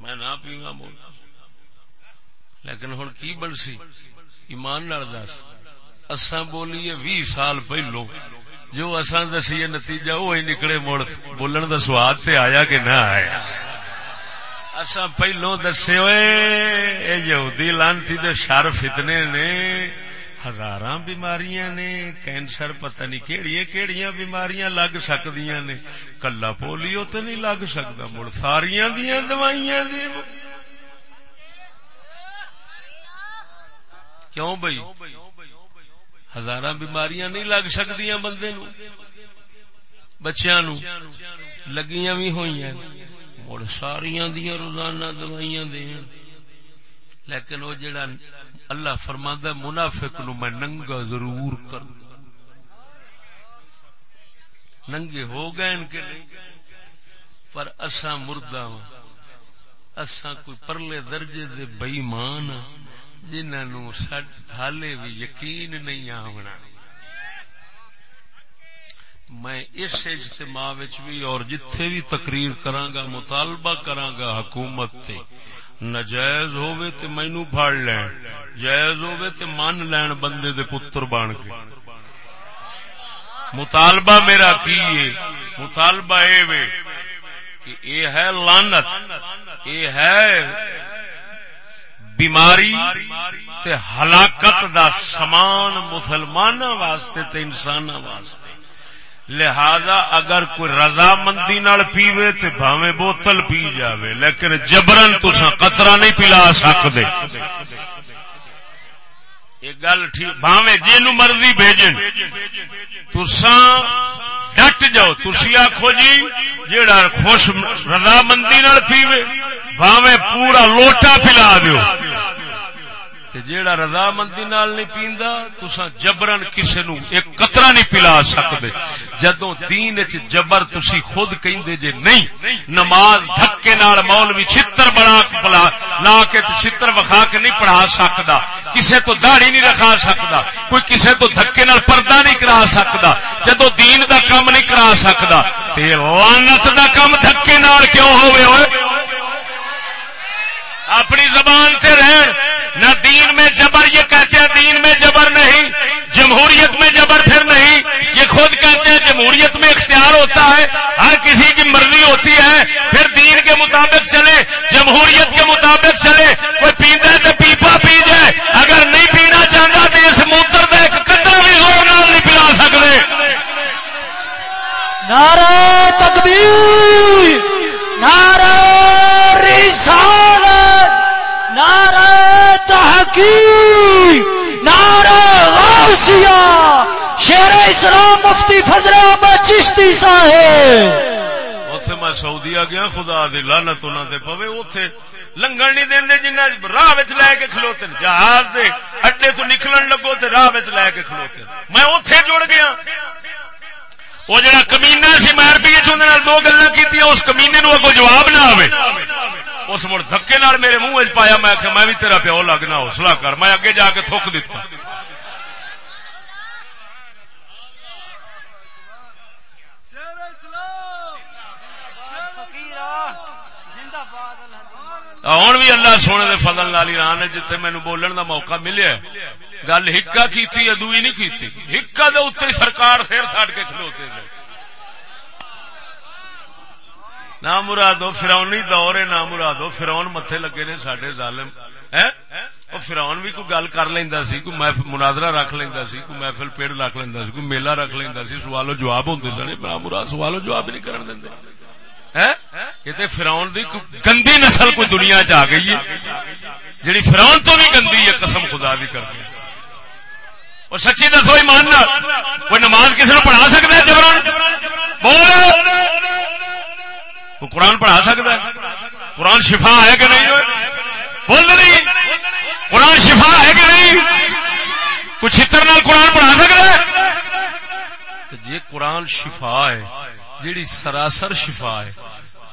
میں نہ پیوا بول لیکن ہوں کی بنسی؟ ایمان نال دس۔ اصا بولیے بھی سال پہلو۔ جو اصا دسی نتیجہ وہی نکلے مڑ۔ بولن کا سواد تے آیا کہ نہ آیا۔ اصا پہلو دسے ہوئے یہودی لانتی دے شر فتنے نے۔ ہزار بیماریاں نے۔ کینسر پتہ نہیں کہڑی کہڑی بیماریاں لگ سکتی نے۔ کلا پولیو تو نہیں لگ سکتا مڑ۔ ساریا دیا دوائیاں دی کیوں بھائی ہزار بیماریاں نہیں لگ سکتی بندے نو بچیا نو لگیاں بھی ہوئی مڑ ساریا دیا روزانہ دوائیاں دین۔ لیکن وہ جڑا اللہ فرما منافق نو میں ننگا ضرور کر ننگے ہو گئے ان کے نہیں؟ پر اسا مردہ ہوں اسا کوئی پرلے درجے دے بے بئیمان ہاں۔ جنہوں حالے بھی یقین نہیں آنا میں اس اجتماع بھی اور جتھے بھی تقریر کرانگا مطالبہ کرانگا حکومت تے نجائز ہوئے تے مینو پھاڑ لین جائز ہوئے تے مان لین بندے دے پتر بان کے مطالبہ میرا کیے مطالبہ اے وے کہ اے ہے لانت اے ہے بیماری تے ہلاکت دا سامان مسلمان واسطے تے انسان واسطے۔ لہذا اگر کوئی رضامندی نال پیوے تے بھاویں بوتل پی جاوے، لیکن جبرن تسا قطرہ نہیں پلا سکتے یہ گل ٹھیک، بھاویں مرضی بھیجن تسا ڈٹ جاؤ، تسی آخو جی جیڑا خوش رضامندی نال پیوے۔ بھاویں پورا لوٹا پلا دیو۔ تے جیڑا رضا مندی نال نہیں پیندا تسا جبرن کسے نو ایک قطرہ نہیں پلا سکدے۔ جدوں دین وچ جبر تسی خود کہندے جے نہیں، نماز دھکے نال مولوی چھتر بنا بلا لا کے تے چھتر وکھا کے نہیں پڑھا سکدا۔ کسے تو داڑھی نہیں رکھا سکدا، کوئی کسے تو دھکے نال پردہ نہیں کرا سکدا۔ جدوں دین دا کام نہیں کرا سکدا، تے لعنت دا کام دھکے نال کیوں ہوے ہوئے؟ اپنی زبان سے رہن۔ نہ دین میں جبر، یہ کہتے ہیں دین میں جبر نہیں۔ جمہوریت میں جبر پھر نہیں۔ یہ خود کہتے ہیں جمہوریت میں اختیار ہوتا ہے۔ ہر کسی کی مرضی ہوتی ہے۔ پھر دین کے مطابق چلے، جمہوریت کے مطابق چلے۔ کوئی پیتا ہے تو پیپا پی جائے۔ اگر نہیں پینا چاہتا تو اس موتر کا ایک قطرہ بھی زور نال نہیں پلا سکتے۔ نعرہ تکبیر، نعرہ رسالت۔ تحقیق نعرہ غوثیہ شیر اسلام مفتی فضل احمد چشتی صاحب۔ اوتھے میں سعودی آ گیا، خدا دی لعنت انہاں تے پوے، اوتھے لنگن نہیں دیندے جنہ راہ وچ لے کے کھلوتے جہاز دے اڈے تو نکلن لگو تے راہ وچ لے کے کھلوتے میں اوتھے جڑ گیا۔ وہ جڑا کمینا سی میں روپیے چ دو گلا کی اس کمینے نو اگو جواب نہ آئے اس مڑ دھکے نال میرے منہ پایا، میں کہ میں بھی تیرا پیو لگنا حوصلہ کر۔ میں اگے جا کے تھوک دیتا ہوں بھی اللہ سونے دے فضل نال ایران ہے، جتھے مینو بولن دا موقع ملیا گل ہکا کیتی ادوئی نہیں کیتی۔ ہکا دے اتنے سرکار پھر سٹ کے کھلوتے تھے نہ مرادو فرونی دور ہے، نہ مرادو۔ فرون متے لگے نے سڈے ظالم۔ وہ فرون بھی کوئی گل کر لینا سی، کوئی محفل، مناظرہ رکھ لینا سی، کوئی محفل پیڑ رکھ لینا سی، کوئی میلہ رکھ لینا سی، سوالو جواب ہوتے سن۔ مراد سوالو جواب نہیں کرن دیں یہ فراؤن دی گندی نسل کوئی دنیا چ آ گئی ہے۔ جیڑی فراؤن تو بھی گندی ہے، قسم خدا بھی کر دی اور سچی دسو ایمان کوئی نماز کسی نے پڑھا سکتا ہے جبران؟ بول۔ قرآن پڑھا سکتا ہے؟ قرآن شفا ہے کہ نہیں بول نہیں۔ قرآن شفا ہے کہ نہیں؟ کچھ چتر نال قرآن پڑھا سکتا ہے؟ جی قرآن شفا ہے، جیڑی سراسر شفا ہے،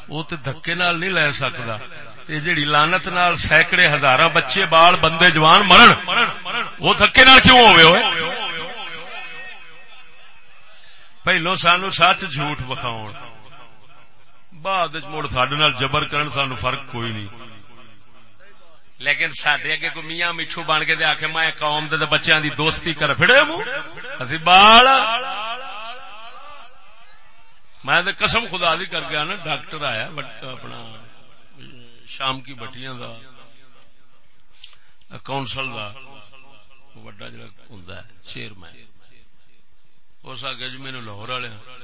وہ تو دھکے نال نہیں لے سکتا۔ جیڑی لانت نال سینکڑے ہزار بچے بال بندے جوان مرن وہ دھکے نال کیوں ہوئے ہوئے پہلو سانو سچ جھوٹ بخاؤ بعد مڑ سڈے جبر کرن سانو فرق کوئی نہیں لیکن سڈے اگے کوئی میاں میٹھو بن کے آخ میں قوم دے بچیاں دی دوستی کر پھڑے منہ بال میں قسم خدا دی کر گیا نا ڈاکٹر آیا اپنا شام کی بٹیاں دا، کونسل دا وڈا جڑا ہوں چیئرمین۔ اس آگے جی میرے لاہور والے ہاں۔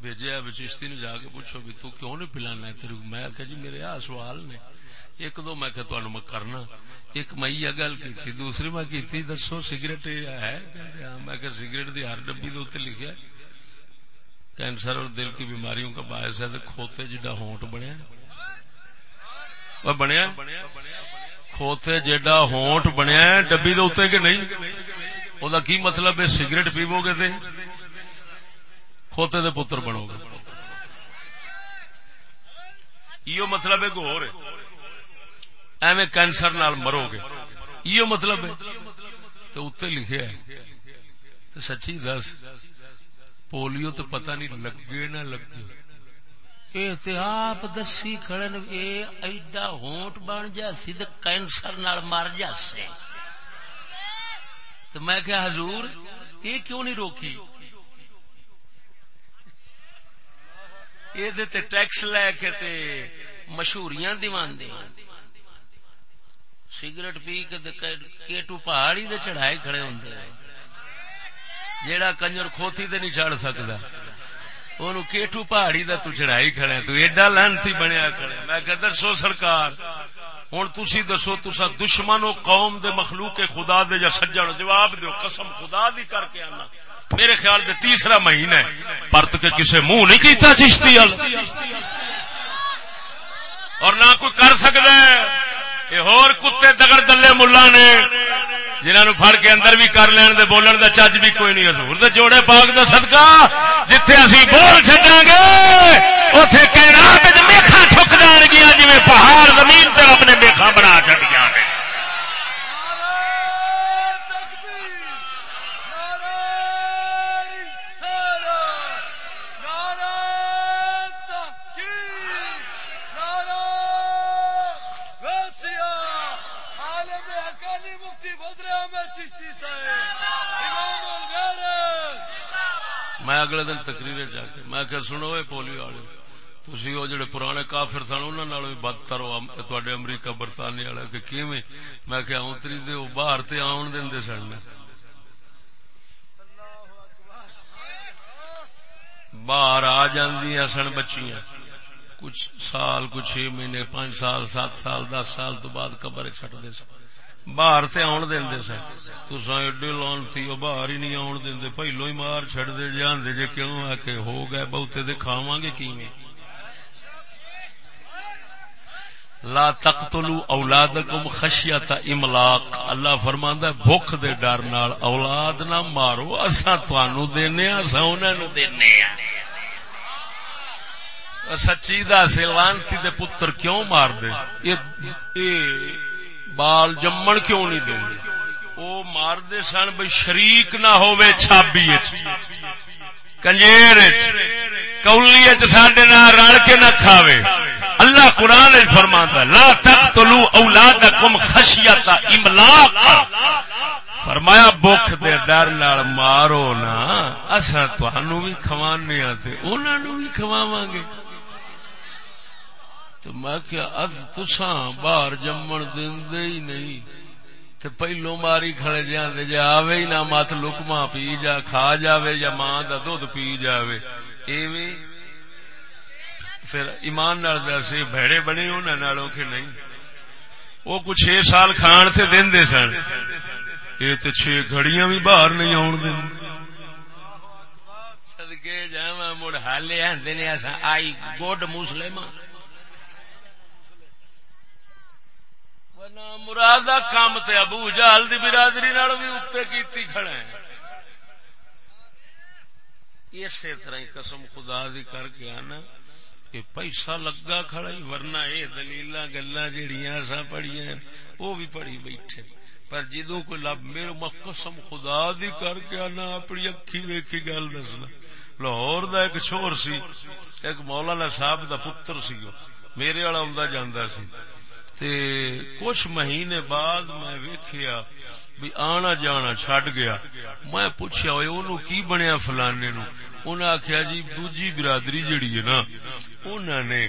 بھیجا چشتی نے جا کے پوچھو بھی تو کیوں نہیں پلانا ہے تیرے میں آخیا جی میرے آ سوال نے۔ ایک دو میں کہ تانوں میں کرنا۔ ایک میں یہ گل کی دوسری میں کی دسو سگریٹ ہے؟ ہاں، میں کہ سگریٹ دی ہر ڈبی دے لکھا کینسر اور دل کی بیماریوں کا باعث ہے کھوتے جڈا ہونٹ بنیا ہے۔ بنیا کھوتے جڈا ہونٹ بنیا ڈبی دے کہ نہیں وہ کی مطلب ہے سگریٹ پیو گے کھوتے دے پتر بنو گے یہ مطلب ہے گور ایویں کینسر نال مرو گے یہ مطلب ہے تو اتنے لکھے تو سچی دس پولیو تو پتہ نہیں لگے نہ لگے آپ دسی کھڑن اے ایڈا ہونٹ بن جاسی تو کینسر نال مر جاسے تو میں کیا حضور، یہ کیوں نہیں روکی؟ یہ ٹیکس لے کے تے مشہوریاں دیوان دے سگریٹ پی کے کیٹو پہاڑی دے چڑھائے کھڑے ہوں جیڑا کنجر کھوتی دے نہیں چڑھ سکتا اونوں کیٹو پہاڑی دا تو چڑھائی کھڑے تو ایڈا لانتی بنیا کھڑے میں کہ دسو سرکار ہوں تسی دسو تسا دشمن قوم دے مخلوق خدا دے یا سجن جواب دیو قسم خدا دی کر کے آنا میرے خیال دے تیسرا مہینہ پرت کے کسے منہ نہیں کیتا چشتی اور نہ کوئی کر سکتا ہے یہ ہور کتے دگڑ دلے ملا نے جنہوں نے فر کے اندر بھی کر لین دے، بولن دا چج بھی کوئی نہیں۔ حضور دے جوڑے پاک دا صدقہ، جتھے اسی بول چڈاں گے، اوتھے کائنات وچ میکھاں ٹھک جان گیا جویں پہاڑ زمین تے اپنے میکھاں بنا چھڈیاں۔ نے اگلے دن تقریر جا کے میں کہ سنو اے پولیو والے تسی وہ جڑے پرانے کافر سن انہاں نال بھی بدتر ہو تواڈے امریکہ برطانیہ والے کہ کیویں میں کہ اونتری دے او باہر تے آون دیندے سن باہر آ جاندیاں سن بچیاں کچھ سال کچھ چھ مہینے پانچ سال سات سال دس سال تو بعد قبر چھٹ دے سن باہر تے آن دے سن تسا ایڈے لان تھی باہر ہی نہیں آن دے پہلو ہی مار چڈ دے جانے جے کیوں آ کے ہو گئے بہتے دے کھاواں گے کیویں لا تقتلوا اولادکم خشیت املاق اللہ فرماندا ہے بھوک دے ڈر نال اولاد نہ مارو اساں تانوں دینے اساں انہاں نو دینے آ سچی دا سلوانتی دے پتر کیوں مار دے اے بال جمن کیوں نہیں دیں وہ مارتے سن بھائی شریک نہ ہوئے چھابی کنجیر کولی سڈے نہ رل کے نہ کھاوے۔ اللہ قرآن فرما لا تقتلوا اولادکم خشیت املاق۔ فرمایا بخ دے ڈر نال مارو نا اصا تہن بھی کھوانے تے انہوں بھی کھواواں گے۔ تو میں کیا اد تساں باہر جمن دے ہی نہیں۔ تے پہلو ماری کھڑے جاندے، جے آوے ہی نہ مت لکما پی جا، کھا جاوے یا ماں دا دودھ پی جاوے۔ ایویں پھر ایمان نال دسے بھڑے بنے انہاں نالوں کہ نہیں۔ وہ کچھ چھ سال کھان سے دین دے سن۔ یہ تے چھ گھڑیاں بھی باہر نہیں آن دین۔ صدقے جاواں، مڑ حالے ہندے نے اساں، آئی گڈ مسلمان۔ مراد کام تے ابو جہل دی برادری نال بھی اتنے کیتی کھڑے اسی طرح قسم خدا دی کر کے آنا یہ پیسہ لگا کھڑا ہی، ورنہ یہ دلیل گلا جہیا اصا پڑھیا وہ بھی پڑھی بیٹھے۔ پر جدو کوئی لب میرے قسم خدا دی کر کے آنا، اپنی اکھی ویکھی گل دسنا۔ لاہور دا ایک شور سی، ایک مولانا صاحب دا پتر سی میرے والا آدھا جانا سی۔ تے کچھ مہینے بعد میں ویکھیا بھی آنا جانا چھڈ گیا۔ میں پوچھا اونوں کی بنیا فلانے نو انہاں آکھیا جی دوجی برادری جڑی ہے نا انہاں نے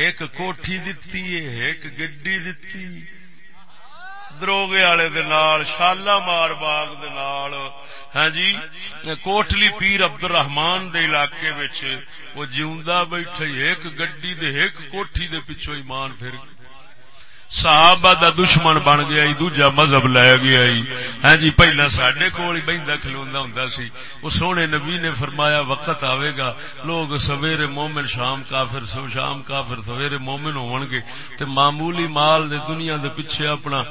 ایک کوٹھی دتی ہے، ایک گڈی دتی۔ دروگے والے دے نال شالا مار باغ دے نال۔ ہاں جی کوٹلی پیر عبد الرحمان دے علاقے وچ، وہ جیوندا بیٹھے ایک گڈی دے ایک کوٹھی دے پیچھے ایمان پھر صحابہ دا دشمن بن گیا دوجا مذہب لے گیا ہاں جی پہلا سڈے کول ہی بہتا کھلوا ہوں سی۔ وہ سونے نبی نے فرمایا، وقت آئے گا، لوگ سویرے مومن شام کافر سو، شام کافر سویرے مومن ہون گے۔ تے معمولی مال دے دنیا دے پیچھے اپنا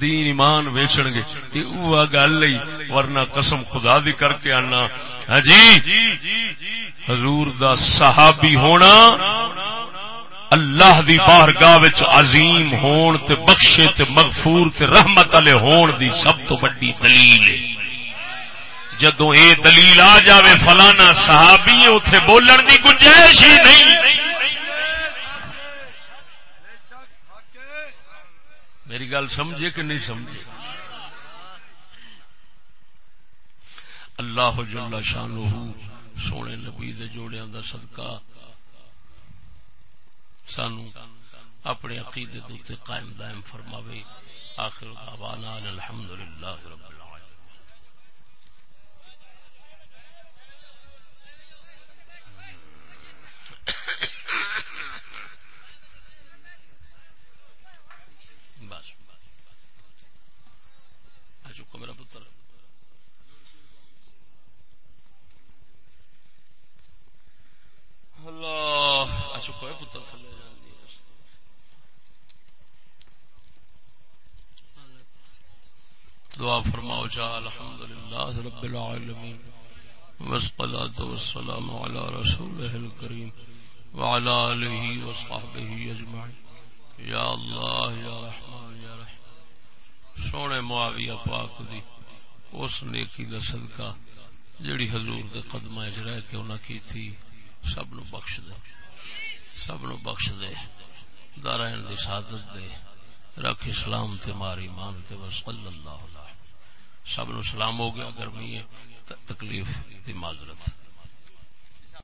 دین ایمان ویچن گے۔ یہ گل لئی ورنہ قسم خدا دی کر کے آنا۔ ہاں جی حضور دا صحابی ہونا۔ اللہ دی بارگاہ وچ عظیم ہون تے بخشے تے مغفور تے رحمت والے ہون دی سب تو بڑی دلیل ہے۔ جدو اے دلیل آ جاوے فلانا صحابی اوتھے بولن دی گنجائش ہی نہیں۔ میری گل سمجھے کہ نہیں سمجھے؟ اللہ جل شانہ سونے نبی دے جوڑیاں دا صدقہ سانو اپنے عقیدے دوتے قائم دائم فرماوے، آخر دعوانا الحمدللہ رب العالمين بس میرا پتر۔ اللہ آ چکا ہے پتر تھلے جان دی دعا فرماؤ، جا الحمدللہ رب العالمین، والصلاة والسلام على رسوله الكريم وعلى آله وصحبه أجمعين يا الله يا رحمن يا رحيم سونے معاویہ پاک دی اس نیکی دا صدقہ جڑی حضور دے قدمہ اچ رہ کے انہاں کی تھی، سب نو بخش دے۔ سب نو بخش دے۔ دارین دی سعادت دے۔ رکھ اسلام تے ماری ایمان تے صلی اللہ سب نو سلام ہو گیا گرمی ہے تکلیف دی معذرت۔